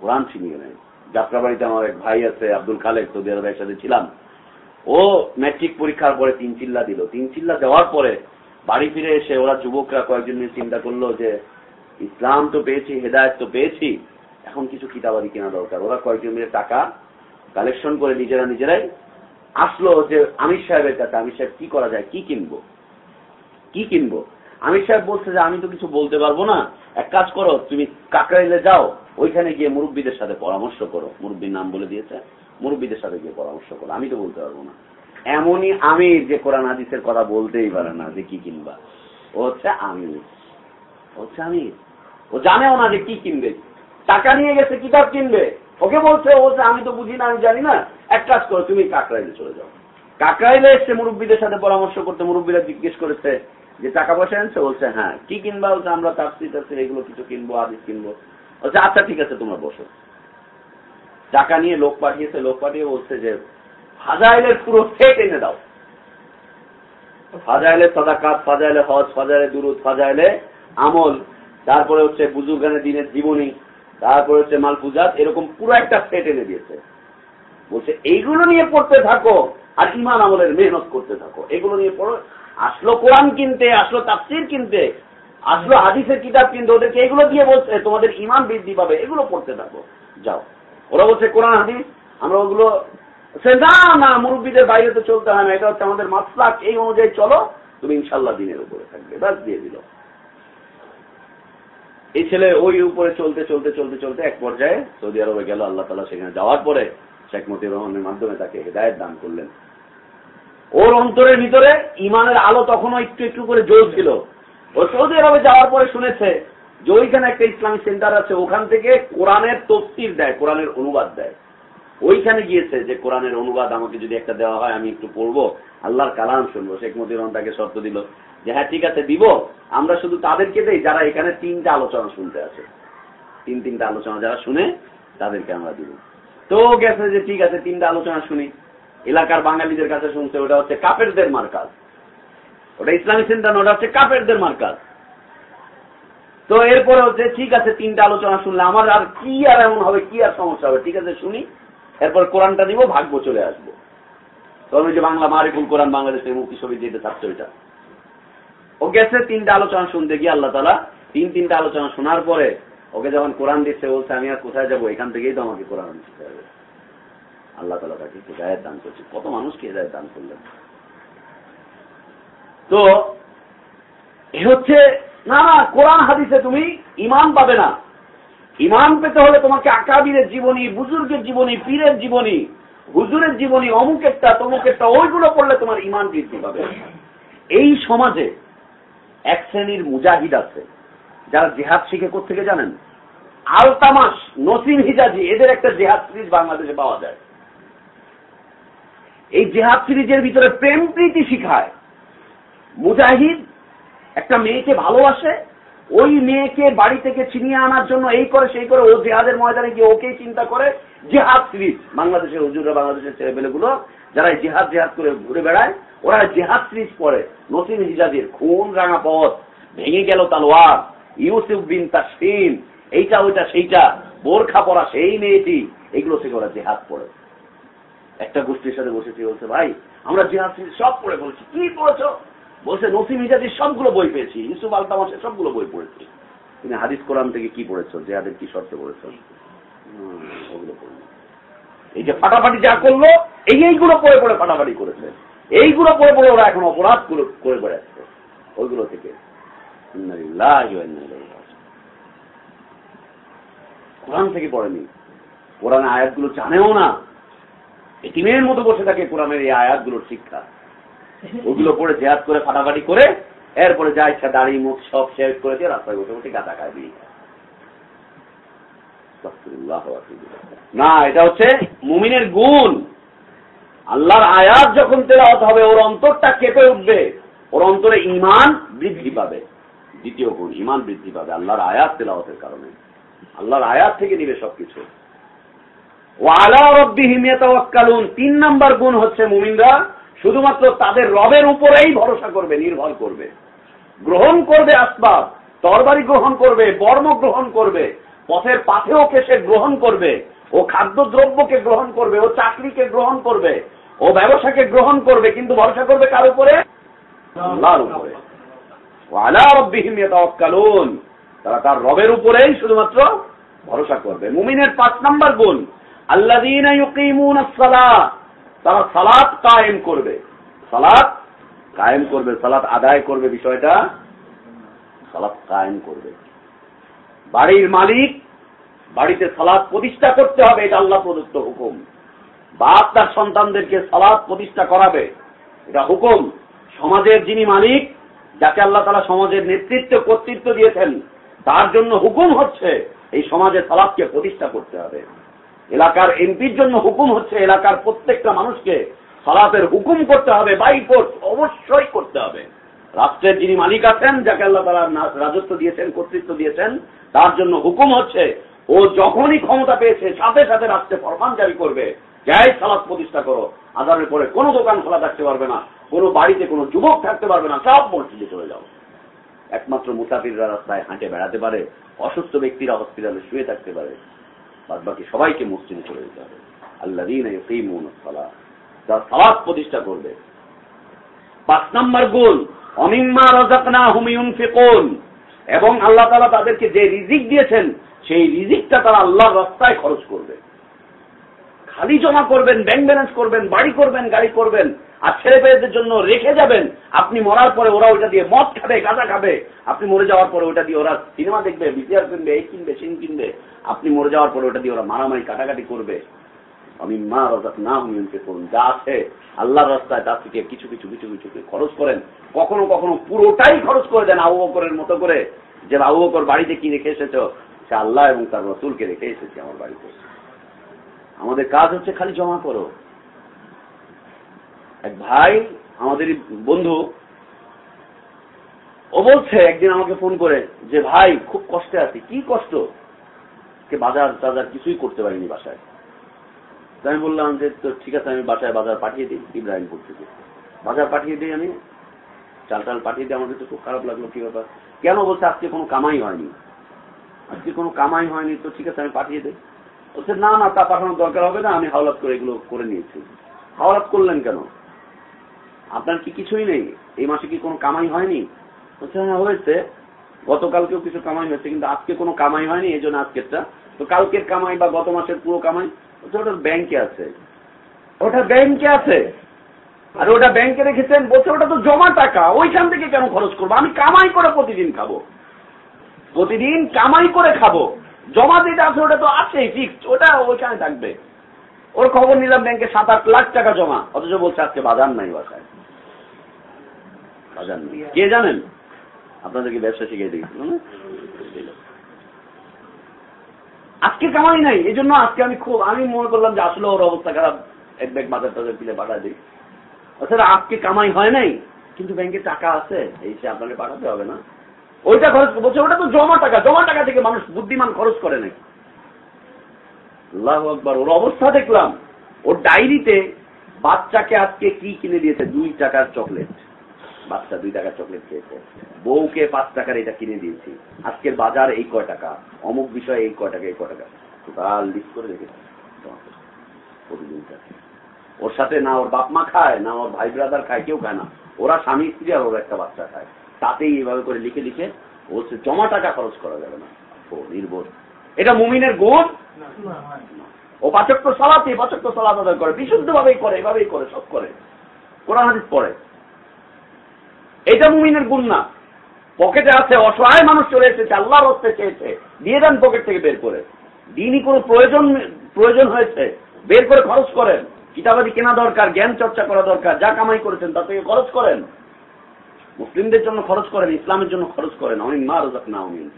কোরআন ছিনিয়ে নেয়। যাত্রাবাড়িতে আমার এক ভাই আছে, আব্দুল খালেক, সৌদি আরবের সাথে ছিলাম। ও ম্যাট্রিক পরীক্ষার পরে তিন চিল্লা দিল। তিন চিল্লা দেওয়ার পরে বাড়ি ফিরে এসে ওরা যুবকরা কয়েকজন মিলে চিন্তা করল যে, ইসলাম তো পেয়েছি, হেদায়ত তো পেয়েছি, এখন কিছু কিতাবাদি কেনা দরকার। ওরা কয়েকজন মিলে টাকা কালেকশন করে নিজেরা নিজেরাই আসলো যে, আমির সাহেবের কাছে, আমির সাহেব কি করা যায়, কি কিনবো? কি কিনবো? আমির সাহেব বলছে যে, আমি তো কিছু বলতে পারব না। এক কাজ করো, তুমি কাকরাইলে যাও, ওইখানে গিয়ে মুরব্বীদের সাথে পরামর্শ করো। মুরব্বীর নাম বলে দিয়েছে। মুরব্বীদের সাথে গিয়ে পরামর্শ করো, আমি তো বলতে পারব না। এমনই আমির যে কোরআন হাদিসের কথা বলতেই পারে না যে কি কিনবা। ও হচ্ছে আমির। ও হচ্ছে আমির। ও জানেও না যে কি কিনবে। টাকা নিয়ে গেছে, কিতাব কিনবে। ওকে বলছে, ও যে আমি তো বুঝি না, আমি জানি না। এক কাজ করো, তুমি কাকরাইলে চলে যাও। কাকরাইলে এসছে মুরব্বীদের সাথে পরামর্শ করতে, মুরব্বীরা জিজ্ঞেস করেছে যে টাকা পয়সা আনছে বলছে হ্যাঁ। কি কিনবা? বলছে, আমরা তাপসি তাপসি এগুলো কিছু কিনবো আদিস কিনবো। বলছে আচ্ছা ঠিক আছে, তোমরা বসো। টাকা নিয়ে লোক পাঠিয়েছে, লোক পাঠিয়ে বলছে যে, ফাজাইলের পুরো সেট এনে দাও। ফাজাইলে সদাকাত, ফাজাইলে হজ, ফাজাইলে দুরুদ, ফাজাইলে আমল, তারপরে হচ্ছে বুজুর্গানের দিনের জীবনী, তারপরে হচ্ছে মালপুজাত এরকম পুরো একটা সেট এনে দিয়েছে। বলছে, এইগুলো নিয়ে পড়তে থাকো আর ইমান আমলের মেহনত করতে থাকো। এগুলো নিয়ে পড়ো। আসলো কোরআন কিনতে, আসলো তাফসির কিনতে, আসলো হাদিসের কিতাব কিনতে, ওদেরকে এগুলো দিয়ে বলছে, তোমাদের ইমান বৃদ্ধি পাবে, এগুলো পড়তে থাকো। যাও। ওরা বলছে, কোরআন, হাদিস, আমরা ওগুলো সে, না না, মুরব্বীদের বাইরে তো চলতে হয় না, এটা হচ্ছে আমাদের মাসলাক, এই অনুযায়ী চলো, তুমি ইনশাল্লাহ দিনের উপরে থাকবে। ব্যাস, দিয়ে দিল। এই ছেলে ওই উপরে চলতে চলতে চলতে চলতে এক পর্যায়ে সৌদি আরবে গেল, আল্লাহ তালা সেখানে যাওয়ার পরে শেখ মতিউর রহমানের মাধ্যমে তাকে হেদায়ত দান করলেন। ওর অন্তরের ভিতরে ইমানের আলো তখনও একটু একটু করে জ্বলছিল। ও সৌদি আরবে যাওয়ার পরে শুনেছে যে ওইখানে একটা ইসলামিক সেন্টার আছে, ওখান থেকে কোরআনের তফসির দেয়, কোরআনের অনুবাদ দেয়। ওইখানে গিয়েছে যে কোরআনের অনুবাদ আমাকে যদি একটা দেওয়া হয়, আমি একটু পড়ব, আল্লাহর কালাম শুনব। শেখ মতিউর রহমান তাকে শর্ত দিল যে হ্যাঁ ঠিক আছে, দিব। আমরা শুধু তাদেরকে দেই যারা এখানে তিনটা আলোচনা শুনতে আছে। তিন তিনটা আলোচনা যারা শুনে তাদেরকে আমরা দিব। তো গেছে যে, ঠিক আছে, তিনটা আলোচনা শুনি। এলাকার বাঙালিদের কাছে শুনছে, ওটা হচ্ছে কাপেরদের মার্কাজ। ওটা ইসলামী সেন্টার ওটা হচ্ছে কাপেরদের মার্কাজ। তো এরপরে হচ্ছে, ঠিক আছে, তিনটা আলোচনা শুনলে আমার আর কি আর এমন হবে, কি আর সমস্যা হবে? ঠিক আছে, শুনি। এরপর কোরআনটা দিব ভাগবো চলে আসব। তখন যে বাংলা মারিফুল কোরআন বাংলাদেশের মুক্তি ছবি যেতে থাকছে ওইটা। ও গেছে, তিনটা আলোচনা শুনতে গিয়ে আল্লাহ তালা তিন তিনটা আলোচনা শোনার পরে ওকে যখন কোরআন দিচ্ছে, বলছে, আমি আর কোথায় যাব? এখান থেকেই তো আমাকে কোরআন দিতে হবে। আল্লাহ তালা তাকে হেদায়ত দান করছে। কত মানুষকে হেদায়ত দান করলেন। তো এ হচ্ছে না না, কোরআন হাদিসে তুমি ইমান পাবে না। ইমান পেতে হলে তোমাকে আকাবিরের জীবনী, বুজুর্গের জীবনী, পীরের জীবনী, হুজুরের জীবনী, অমুকেরটা, তমুকেরটা, ওইগুলো পড়লে তোমার ইমান বৃদ্ধি পাবে। এই সমাজে এক শ্রেণির মুজাহিদ আছে, যারা জেহাদ শিখে থেকে জানেন? আলতামাস নসিম হিজাজি, এদের একটা জেহাদ সিরিজ বাংলাদেশে পাওয়া যায়। এই জেহাদ সিরিজের ভিতরে প্রেম প্রীতি শিখায়। মুজাহিদ একটা মেয়েকে ভালোবাসে, ওই মেয়েকে বাড়ি থেকে ছিনিয়ে আনার জন্য এই করে, সেই করে ও জেহাদের ময়দানে গিয়ে ওকেই চিন্তা করে জেহাদ সিরিজ। বাংলাদেশের হুজুররা, বাংলাদেশের ছেলেপেলেগুলো, যারা জেহাদ জেহাদ করে ঘুরে বেড়ায়, ওরা জেহাদ সিরিজ পড়ে। নসিম হিজাদির খুন রাঙা পথ, ভেঙে গেল তালোয়ার, ইউসুফ বিন তাসিম এইটা, ওইটা, সেইটা, বোরখা পরা সেই মেয়েটি, এগুলো থেকে ওরা জেহাদ পড়ে। একটা গোষ্ঠীর সাথে বসেছি, বলছে, ভাই, আমরা জেহাদ সিরিজ সব পড়ে বলছি কি পড়েছো? বলছে নসিম হিজাদির সবগুলো বই পেয়েছি ইউসুফ আলতামাসের সবগুলো বই পড়েছি। তুমি হাদিস কোরআন থেকে কি পড়েছো জেহাদের কি শর্তে পড়েছো হুম, ওগুলো এই যে ফাটাফাটি যা করল এই এইগুলো পড়ে পড়ে ফাটাফাটি করেছে। এইগুলো পড়ে পড়ে ওরা এখন অপরাধ করে- বেড়াচ্ছে ওইগুলো থেকে। কোরআন থেকে পড়েনি। কোরআনের আয়াতগুলো জানেও না। এটিমের মতো বসে থাকে কোরআনের এই আয়াতগুলোর শিক্ষা। ওগুলো পড়ে জেহাদ করে ফাটাফাটি করে, এরপরে যা ইচ্ছা দাড়ি, মুখ সব শেষ করে দিয়ে রাস্তায় বসে বসে গাঁদা খায় ইলাইহ। না, এটা হচ্ছে মুমিনের গুণ। আল্লাহর আয়াত যখন তেলাওয়াত হবে, ওর অন্তরটা কেঁপে উঠবে? ওর অন্তরে ইমান বৃদ্ধি পাবে। দ্বিতীয় গুণ ইমান বৃদ্ধি পাবে আল্লাহর আয়াত তেলাওয়াতের কারণে। আল্লাহর আয়াত থেকে নিবে সবকিছু। আলা রব্বিহিম ইয়াতাওয়াক্কালুন। তিন নাম্বার গুণ হচ্ছে মুমিনরা শুধুমাত্র তাদের রবের উপরেই ভরসা করবে, নির্ভর করবে। গ্রহণ করবে আসবাব, তরবারি গ্রহণ করবে, বর্ম গ্রহণ করবে, পথের পাথেও কে সে গ্রহণ করবে, ও খাদ্য দ্রব্যকে গ্রহণ করবে, ও চাকরিকে গ্রহণ করবে, ও ব্যবসাকে গ্রহণ করবে, কিন্তু ভরসা করবে কার উপরে? তারা তার রবের উপরেই শুধুমাত্র ভরসা করবে। মুমিনের পাঁচ নাম্বার গুণ সালাত তারা সালাত কায়েম করবে। সালাত কায়েম করবে, সালাত আদায় করবে বিষয়টা। সালাত কায়েম করবে। বাড়ির মালিক বাড়িতে সালাদ প্রতিষ্ঠা করতে হবে, এটা আল্লাহ প্রদত্ত হুকুম। বাপ তার সন্তানদেরকে সালাদ প্রতিষ্ঠা করাবে, এটা হুকুম। সমাজের যিনি মালিক, যাকে আল্লাহ তালা সমাজের নেতৃত্ব, কর্তৃত্ব দিয়েছেন, তার জন্য হুকুম হচ্ছে, এই সমাজে সালাদকে প্রতিষ্ঠা করতে হবে। এলাকার এমপির জন্য হুকুম হচ্ছে এলাকার প্রত্যেকটা মানুষকে সালাতের হুকুম করতে হবে বাই ফোর্স অবশ্যই করতে হবে। রাষ্ট্রের যিনি মালিক আছেন, যাকে আল্লাহ তালা রাজত্ব দিয়েছেন, কর্তৃত্ব দিয়েছেন, তার জন্য হুকুম হচ্ছে, ও যখনই ক্ষমতা পেয়েছে, সাথে সাথে রাষ্ট্রে ফরমান জারি করবে, যাই সালাদ প্রতিষ্ঠা করো আধারের পরে কোনো দোকান খোলা থাকতে পারবে না, কোনো বাড়িতে কোনো যুবক থাকতে পারবে না, সব মসজিদে চলে যাও। একমাত্র মুসাফিররা রাস্তায় হাঁটে বেড়াতে পারে, অসুস্থ ব্যক্তিরা হসপিটালে শুয়ে থাকতে পারে। বাদ বাকি সবাইকে মসজিদে চলে যেতে হবে। আল্লাহ যারা সালাদ প্রতিষ্ঠা করবে। পাঁচ নম্বর গুণ, অমিম্মা রজাকনা হুমিউন ফেকুন এবং আল্লাহ তালা তাদেরকে যে রিজিক দিয়েছেন, সেই রিজিকটা তারা আল্লাহর রাস্তায় খরচ করবে। খালি জমা করবেন, ব্যাংক ব্যালেন্স করবেন, বাড়ি করবেন, গাড়ি করবেন আর ছেলে পেয়েদের জন্য রেখে যাবেন, আপনি মরার পরে ওরা ওটা দিয়ে মদ খাবে, গাঁজা খাবে। আপনি মরে যাওয়ার পরে ওটা দিয়ে ওরা সিনেমা দেখবে, বিসিআর কিনবে, এই কিনবে, সিন কিনবে। আপনি মরে যাওয়ার পরে ওটা দিয়ে ওরা মারামারি কাটাকাটি করবে। আমি মা রাজাক না হুমিনকে করুন, যা আছে আল্লাহর রাস্তায় তার থেকে কিছু কিছু কিছু কিছু খরচ করেন। কখনো কখনো পুরোটাই খরচ করে দেন আবু বকরের মতো করে। যে আবু বকর বাড়িতে কি রেখে এসেছ? সে আল্লাহ এবং তার রসুলকে রেখে এসেছে আমার বাড়িতে। আমাদের কাজ হচ্ছে খালি জমা করো। এক ভাই, আমাদের বন্ধু, ও বলছে, একদিন আমাকে ফোন করে যে, ভাই, খুব কষ্টে আছি, কি কষ্ট? কে বাজার টাজার কিছুই করতে পারিনি বাসায়। আমি বললাম যে, তো ঠিক আছে, আমি বাসায় বাজার পাঠিয়ে দিই ইব্রাহিমপুর থেকে। বাজার পাঠিয়ে দিই আমি? চাল টাল পাঠিয়ে দিই আমাদের তো খুব খারাপ লাগল, কি ব্যাপার? কেন? বলছে, আজকে কোনো কামাই হয়নি। আজকে কোনো কামাই হয়নি, তো ঠিক আছে, আমি পাঠিয়ে দিই। বলছে, না না, তা পাঠানোর দরকার হবে না, আমি হাওলাত করে এগুলো করে নিয়েছি। হাওলাত করলেন কেন? আপনার কি কিছুই নেই? এই মাসে কি কোনো কামাই হয়নি? বলছে হ্যাঁ হয়েছে। গতকালকেও কিছু কামাই হয়েছে, কিন্তু আজকে কোনো কামাই হয়নি, এই জন্য আজকেরটা। তো কালকের কামাই বা গত মাসের পুরো কামাই ওটা ব্যাংকে আছে। ওটা ব্যাংকে আছে। আর ওটা ব্যাংকে রেখেছেন, বলছে ওটা তো জমা টাকা, ওইখান থেকে কেন খরচ করব? আমি কামাই করে প্রতিদিন খাব। প্রতিদিন কামাই করে খাব। জমা যেটা আছে, ওটা তো আছে ফিক্সড ওটা ওইখানে থাকবে। ওর খবর নিলাম ব্যাংকে সাত আট লাখ টাকা জমা, অথচ বলছে আজকে বাজার নাই বাসায়। কে জানেন? আপনাদেরকে ব্যবসা শিখিয়ে দিয়েছিল আজকে কামাই নাই এই জন্য আজকে আমি খুব আমি মনে করলাম যে আসলে ওর অবস্থা খারাপ। এক ব্যাগ বাজার টাজার কিনে পাঠা দিই। অর্থাৎ আজকে কামাই হয় নাই, কিন্তু ব্যাংকে টাকা আছে, এই সে আপনাকে পাঠাতে হবে না। ওইটা খরচ বলছে, ওটা তো জমা টাকা জমা টাকা থেকে মানুষ বুদ্ধিমান খরচ করে নাকি আল্লাহ আকবর, ওর অবস্থা দেখলাম। ওর ডায়েরিতে বাচ্চাকে আজকে কি কিনে দিয়েছে? দুই টাকার চকলেট। বাচ্চা দুই টাকার চকলেট খেয়েছে। বউকে পাঁচ টাকার এটা কিনে দিয়েছি। আজকের বাজার এই কয় টাকা? অমুক বিষয় এই কয় টাকা, এই কয় টাকা। টোটাল লিস্ট করে রেখেছে প্রতিদিন ওর সাথে না ওর বাপ মা খায়, না ওর ভাই ব্রাদার খায়, কেউ খায় না। ওরা স্বামী, স্ত্রী আর ওর একটা বাচ্চা খায়। তাতেই এইভাবে করে লিখে লিখে ও জমা টাকা খরচ করা যাবে না। ও নির্ভর এটা মুমিনের গুণ? ও পাচক তো সালাতে পাচক তো সালাত আদায় করে বিশুদ্ধ ভাবেই করে, এভাবেই করে, সব করে। কোরআন হাদিস পড়ে। এটা মুমিনের গুণ না পকেটে আছে, অসহায় মানুষ চলে এসেছে, আল্লাহর হস্তে চেয়েছে দিয়ে দেন পকেট থেকে বের করে। দিনই কোনো প্রয়োজন প্রয়োজন হয়েছে, বের করে খরচ করেন। কিতাবাদি কেনা দরকার, জ্ঞান চর্চা করা দরকার, যা কামাই করেছেন তা থেকে খরচ করেন। মুসলিমদের জন্য খরচ করেন, ইসলামের জন্য খরচ করেন। অনেক মা রোজাক না আমি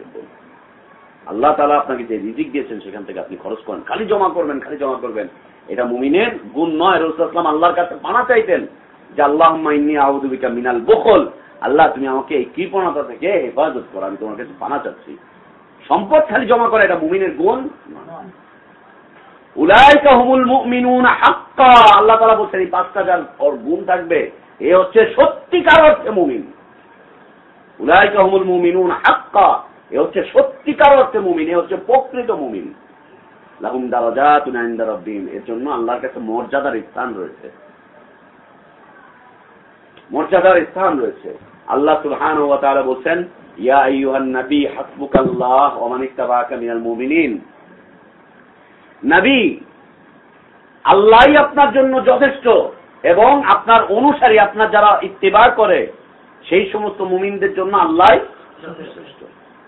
আল্লাহ তালা আপনাকে যে রিজিক দিয়েছেন, সেখান থেকে আপনি খরচ করেন। খালি জমা করবেন, খালি জমা করবেন। এটা মুমিনের গুণ নয়। রসুলাম আল্লাহর কাছে পানা চাইতেন। যে আল্লাহ আউদুবিকা মিনাল বখল। আল্লাহ, তুমি আমাকে এই কৃপণতা থেকে হেফাজত করো, আমি তোমার কাছে পানা চাচ্ছি। সম্পদ খালি জমা করা, এটা মুমিনের গুণ? এ হচ্ছে সত্যিকার অর্থে এ হচ্ছে মুমিন এর জন্য আল্লাহর কাছে মর্যাদার স্থান রয়েছে। মর্যাদার স্থান রয়েছে। আল্লাহ সুবহানাহু ওয়া তাআলা বলেন ইয়া আপনার জন্য যথেষ্ট এবং আপনার অনুসারী, আপনার যারা করে, সেই সমস্ত মুমিনদের জন্য আল্লাহ যথেষ্ট।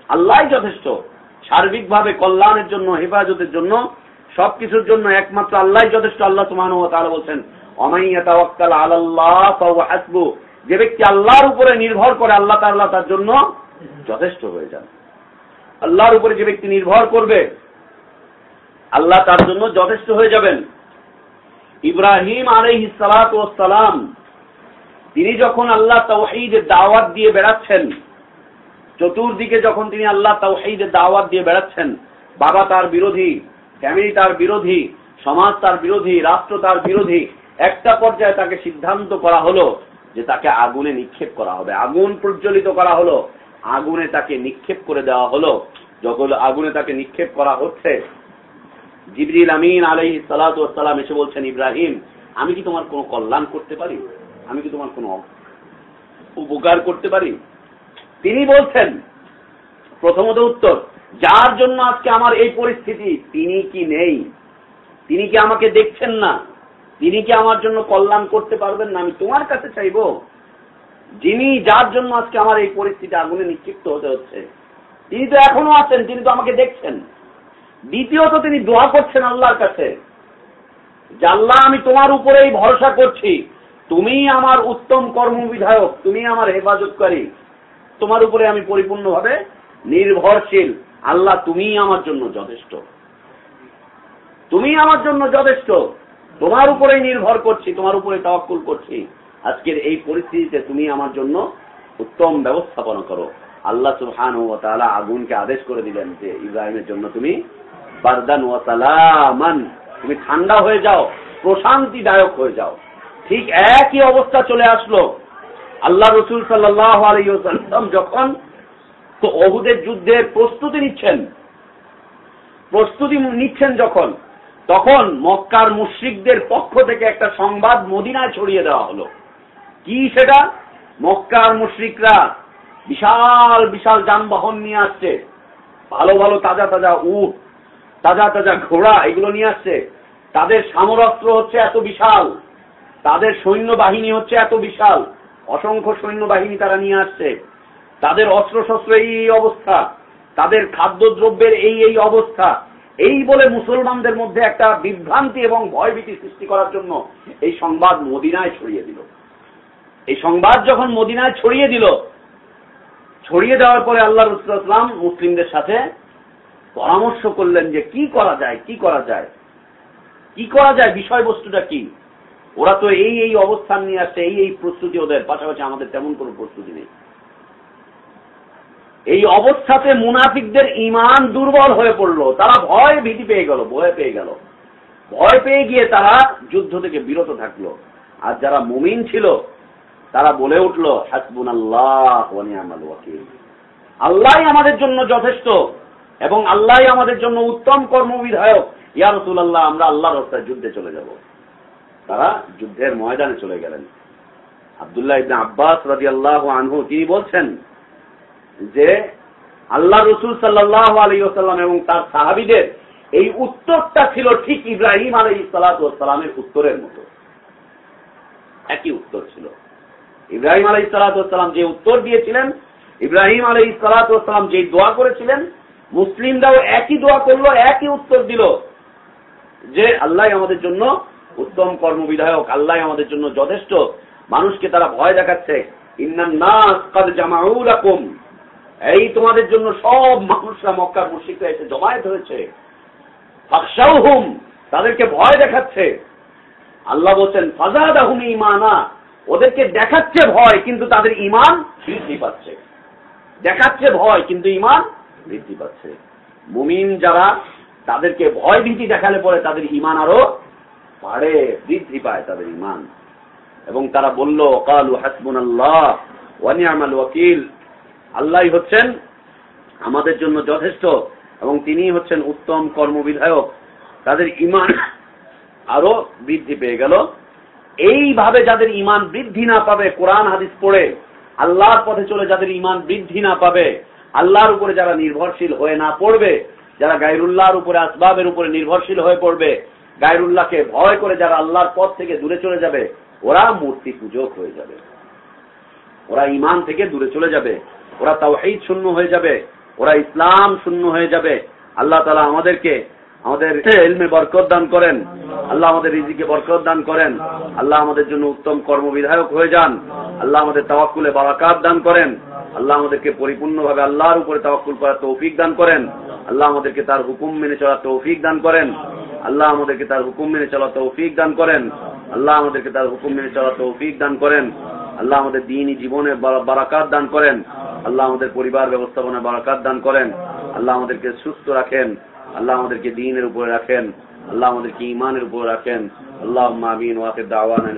আল্লাহ যথেষ্ট। সার্বিকভাবে কল্যাণের জন্য, হেফাজতের জন্য, সবকিছুর জন্য একমাত্র আল্লাহ যথেষ্ট। আল্লাহ সুমান তারা বলছেন যে ব্যক্তি আল্লাহর উপরে নির্ভর করে আল্লাহ তাল্লাহ তার জন্য যথেষ্ট হয়ে যান। আল্লাহর উপরে যে ব্যক্তি নির্ভর করবে, আল্লাহ তার জন্য যথেষ্ট হয়ে যাবেন। ইব্রাহিম আলহ সালাম তিনি যখন আল্লাহ তৌহিদের দাওয়াত দিয়ে বেড়াচ্ছেন, চতুর্দিকে যখন তিনি আল্লাহ তৌহিদের দাওয়াত দিয়ে বেড়াচ্ছেন, বাবা তার বিরোধী ফ্যামিলি তার বিরোধী, সমাজ তার বিরোধী, রাষ্ট্র তার বিরোধী একটা পর্যায়ে তাকে সিদ্ধান্ত করা হলো যে তাকে আগুনে নিক্ষেপ করা হবে। আগুন প্রজ্বলিত করা হলো। আগুনে তাকে নিক্ষেপ করে দেওয়া হলো। যখন আগুনে তাকে নিক্ষেপ করা হচ্ছে, জিবরিল আমিন আলহি সালাম এসে বলছেন, ইব্রাহিম, আমি কি তোমার কোনো কল্যাণ করতে পারি? আমি কি তোমার কোনো উপকার করতে পারি? তিনি বলছেন, প্রথমত উত্তর, যার জন্য আজকে আমার এই পরিস্থিতি, তিনি কি নেই? তিনি কি আমাকে দেখছেন না? তিনি কি আমার জন্য কল্যাণ করতে পারবেন না, আমি তোমার কাছে চাইব। যিনি যার জন্য আজকে আমার এই পরিস্থিতি আগুনে নিক্ষিপ্ত হতে হচ্ছে। তিনি তো এখনও আছেন, তিনি তো আমাকে দেখছেন। দ্বিতীয়ত তিনি দোয়া করছেন আল্লাহর কাছে যে আমি তোমার উপরেই ভরসা করছি। তুমি আমার উত্তম কর্মবিধায়ক, তুমি আমার হেফাজতকারী। তোমার উপরে আমি পরিপূর্ণভাবে নির্ভরশীল। আল্লাহ তুমি আমার জন্য যথেষ্ট। তুমি আমার জন্য যথেষ্ট। তোমার উপরেই নির্ভর করছি, তোমার উপরে তাওয়াক্কুল করছি। আজকের এই পরিস্থিতিতে তুমি আমার জন্য উত্তম ব্যবস্থাপনা করো। আল্লাহ সুবহান ও তাআলা আগুনকে আদেশ করে দিলেন যে, ইব্রাহিমের জন্য তুমি বারদান ও সালামান, তুমি ঠান্ডা হয়ে যাও, প্রশান্তিদায়ক হয়ে যাও। ঠিক একই অবস্থা চলে আসলো। আল্লাহ রসুল সাল্লাহ আলাইসাল্লাম যখন তো অহুদের যুদ্ধের প্রস্তুতি নিচ্ছেন প্রস্তুতি নিচ্ছেন যখন তখন মক্কার মুশ্রিকদের পক্ষ থেকে একটা সংবাদ মদিনায় ছড়িয়ে দেওয়া হলো। কি সেটা? মক্কার মুশ্রিকরা বিশাল বিশাল যানবাহন নিয়ে আসছে। ভালো ভালো, তাজা তাজা উট, তাজা তাজা ঘোড়া এগুলো নিয়ে আসছে। তাদের সামরাস্ত্র হচ্ছে এত বিশাল। তাদের সৈন্য বাহিনী হচ্ছে এত বিশাল। অসংখ্য সৈন্যবাহিনী তারা নিয়ে আসছে। তাদের অস্ত্রশস্ত্র এই অবস্থা। তাদের খাদ্যদ্রব্যের এই এই অবস্থা। এই বলে মুসলমানদের মধ্যে একটা বিভ্রান্তি এবং ভয়ভীতি সৃষ্টি করার জন্য এই সংবাদ মদিনায় ছড়িয়ে দিল। এই সংবাদ যখন মদিনায় ছড়িয়ে দিল, ছড়িয়ে দেওয়ার পরে আল্লাহ রসুলাম মুসলিমদের সাথে পরামর্শ করলেন যে কি করা যায়, কি করা যায়? কি করা যায়? বিষয়বস্তুটা কি? ওরা তো এই এই অবস্থান নিয়ে আসছে, এই এই প্রস্তুতি ওদের। পাশাপাশি আমাদের তেমন কোনো প্রস্তুতি নেই। এই অবস্থাতে মুনাফিকদের ইমান দুর্বল হয়ে পড়ল। তারা ভয় ভীতি পেয়ে গেল, ভয় পেয়ে গেল। ভয় পেয়ে গিয়ে তারা যুদ্ধ থেকে বিরত থাকল। আর যারা মুমিন ছিল, তারা বলে উঠল হাসবুন আল্লাহ আল্লাহ আমাদের জন্য যথেষ্ট এবং আল্লাহ আমাদের জন্য উত্তম কর্মবিধায়ক। ইয়া রসুল্লাহ আমরা আল্লাহর রাস্তায় যুদ্ধে চলে যাব। তারা যুদ্ধের ময়দানে চলে গেলেন। আবদুল্লাহ আব্বাস রাজি আল্লাহ আনহু তিনি বলছেন? যে আল্লাহ রসুল সাল্লাহ আলী ওসাল্লাম এবং তার সাহাবিদের এই উত্তরটা ছিল ঠিক ইব্রাহিম আলী সালাতামের উত্তরের মতো। একই উত্তর ছিল। ইব্রাহিম আলী সালাতাম যে উত্তর দিয়েছিলেন, ইব্রাহিম আলী সালাতাম যে দোয়া করেছিলেন, মুসলিমরাও একই দোয়া করল, একই উত্তর দিল। যে আল্লাহ আমাদের জন্য উত্তম কর্মবিধায়ক, আল্লাহ আমাদের জন্য যথেষ্ট। মানুষকে তারা ভয় দেখাচ্ছে। এই তোমাদের জন্য সব মানুষরা মক্কার মুর্শিকরা এসে জমায়েত হয়েছে। হুম তাদেরকে ভয় দেখাচ্ছে। আল্লাহ বলছেন ফাজাদ আহুম ইমানা ওদেরকে দেখাচ্ছে ভয়, কিন্তু তাদের ইমান বৃদ্ধি পাচ্ছে। দেখাচ্ছে ভয়, কিন্তু ইমান বৃদ্ধি পাচ্ছে। মুমিন যারা, তাদেরকে ভয় ভীতি দেখালে পরে তাদের ইমান আরও বাড়ে, বৃদ্ধি পায় তাদের ইমান এবং তারা বলল, কালু হাসবুন আল্লাহ ওয়ানিয়ামাল ওয়াকিল। আল্লাহ হচ্ছেন আমাদের জন্য যথেষ্ট এবং তিনি হচ্ছেন উত্তম কর্মবিধায়ক। তাদের ইমান আরও বৃদ্ধি পেয়ে গেল। এইভাবে যাদের ইমান বৃদ্ধি না পাবে, কোরআন হাদিস পড়ে আল্লাহর পথে চলে যাদের ইমান বৃদ্ধি না পাবে, আল্লাহর উপরে যারা নির্ভরশীল হয়ে না পড়বে, যারা গায়রুল্লাহর উপরে, আসবাবের উপরে নির্ভরশীল হয়ে পড়বে, গায়রুল্লাহকে ভয় করে যারা আল্লাহর পথ থেকে দূরে চলে যাবে, ওরা মূর্তি পূজক হয়ে যাবে। ওরা ইমান থেকে দূরে চলে যাবে। ওরা তাও শূন্য হয়ে যাবে ওরা ইসলাম শূন্য হয়ে যাবে। আল্লাহ তালা আমাদেরকে আমাদের এলমে বরকত দান করেন? আল্লাহ আমাদের রিজিকে বরকত দান করেন। আল্লাহ আমাদের জন্য উত্তম কর্মবিধায়ক হয়ে যান। আল্লাহ আমাদের তাওয়াক্কুলে বারাকাত দান করেন। আল্লাহ আমাদেরকে পরিপূর্ণভাবে আল্লাহর উপরে তাওয়াক্কুল করার তৌফিক দান করেন। আল্লাহ আমাদেরকে তার হুকুম মেনে চলার তৌফিক দান করেন। আল্লাহ আমাদেরকে তার হুকুম মেনে চলার তৌফিক দান করেন। আল্লাহ আমাদেরকে তার হুকুম মেনে চলার তৌফিক দান করেন। আল্লাহ আমাদের দিনই জীবনে বারাকাত দান করেন। আল্লাহ আমাদের পরিবার ব্যবস্থাপনায় বারাকাত দান করেন। আল্লাহ আমাদেরকে সুস্থ রাখেন। আল্লাহ আমাদেরকে দিনের উপরে রাখেন আল্লাহ আমাদেরকে ইমানের উপরে রাখেন আল্লাহ আমিন ওয়াকে দাওয়ান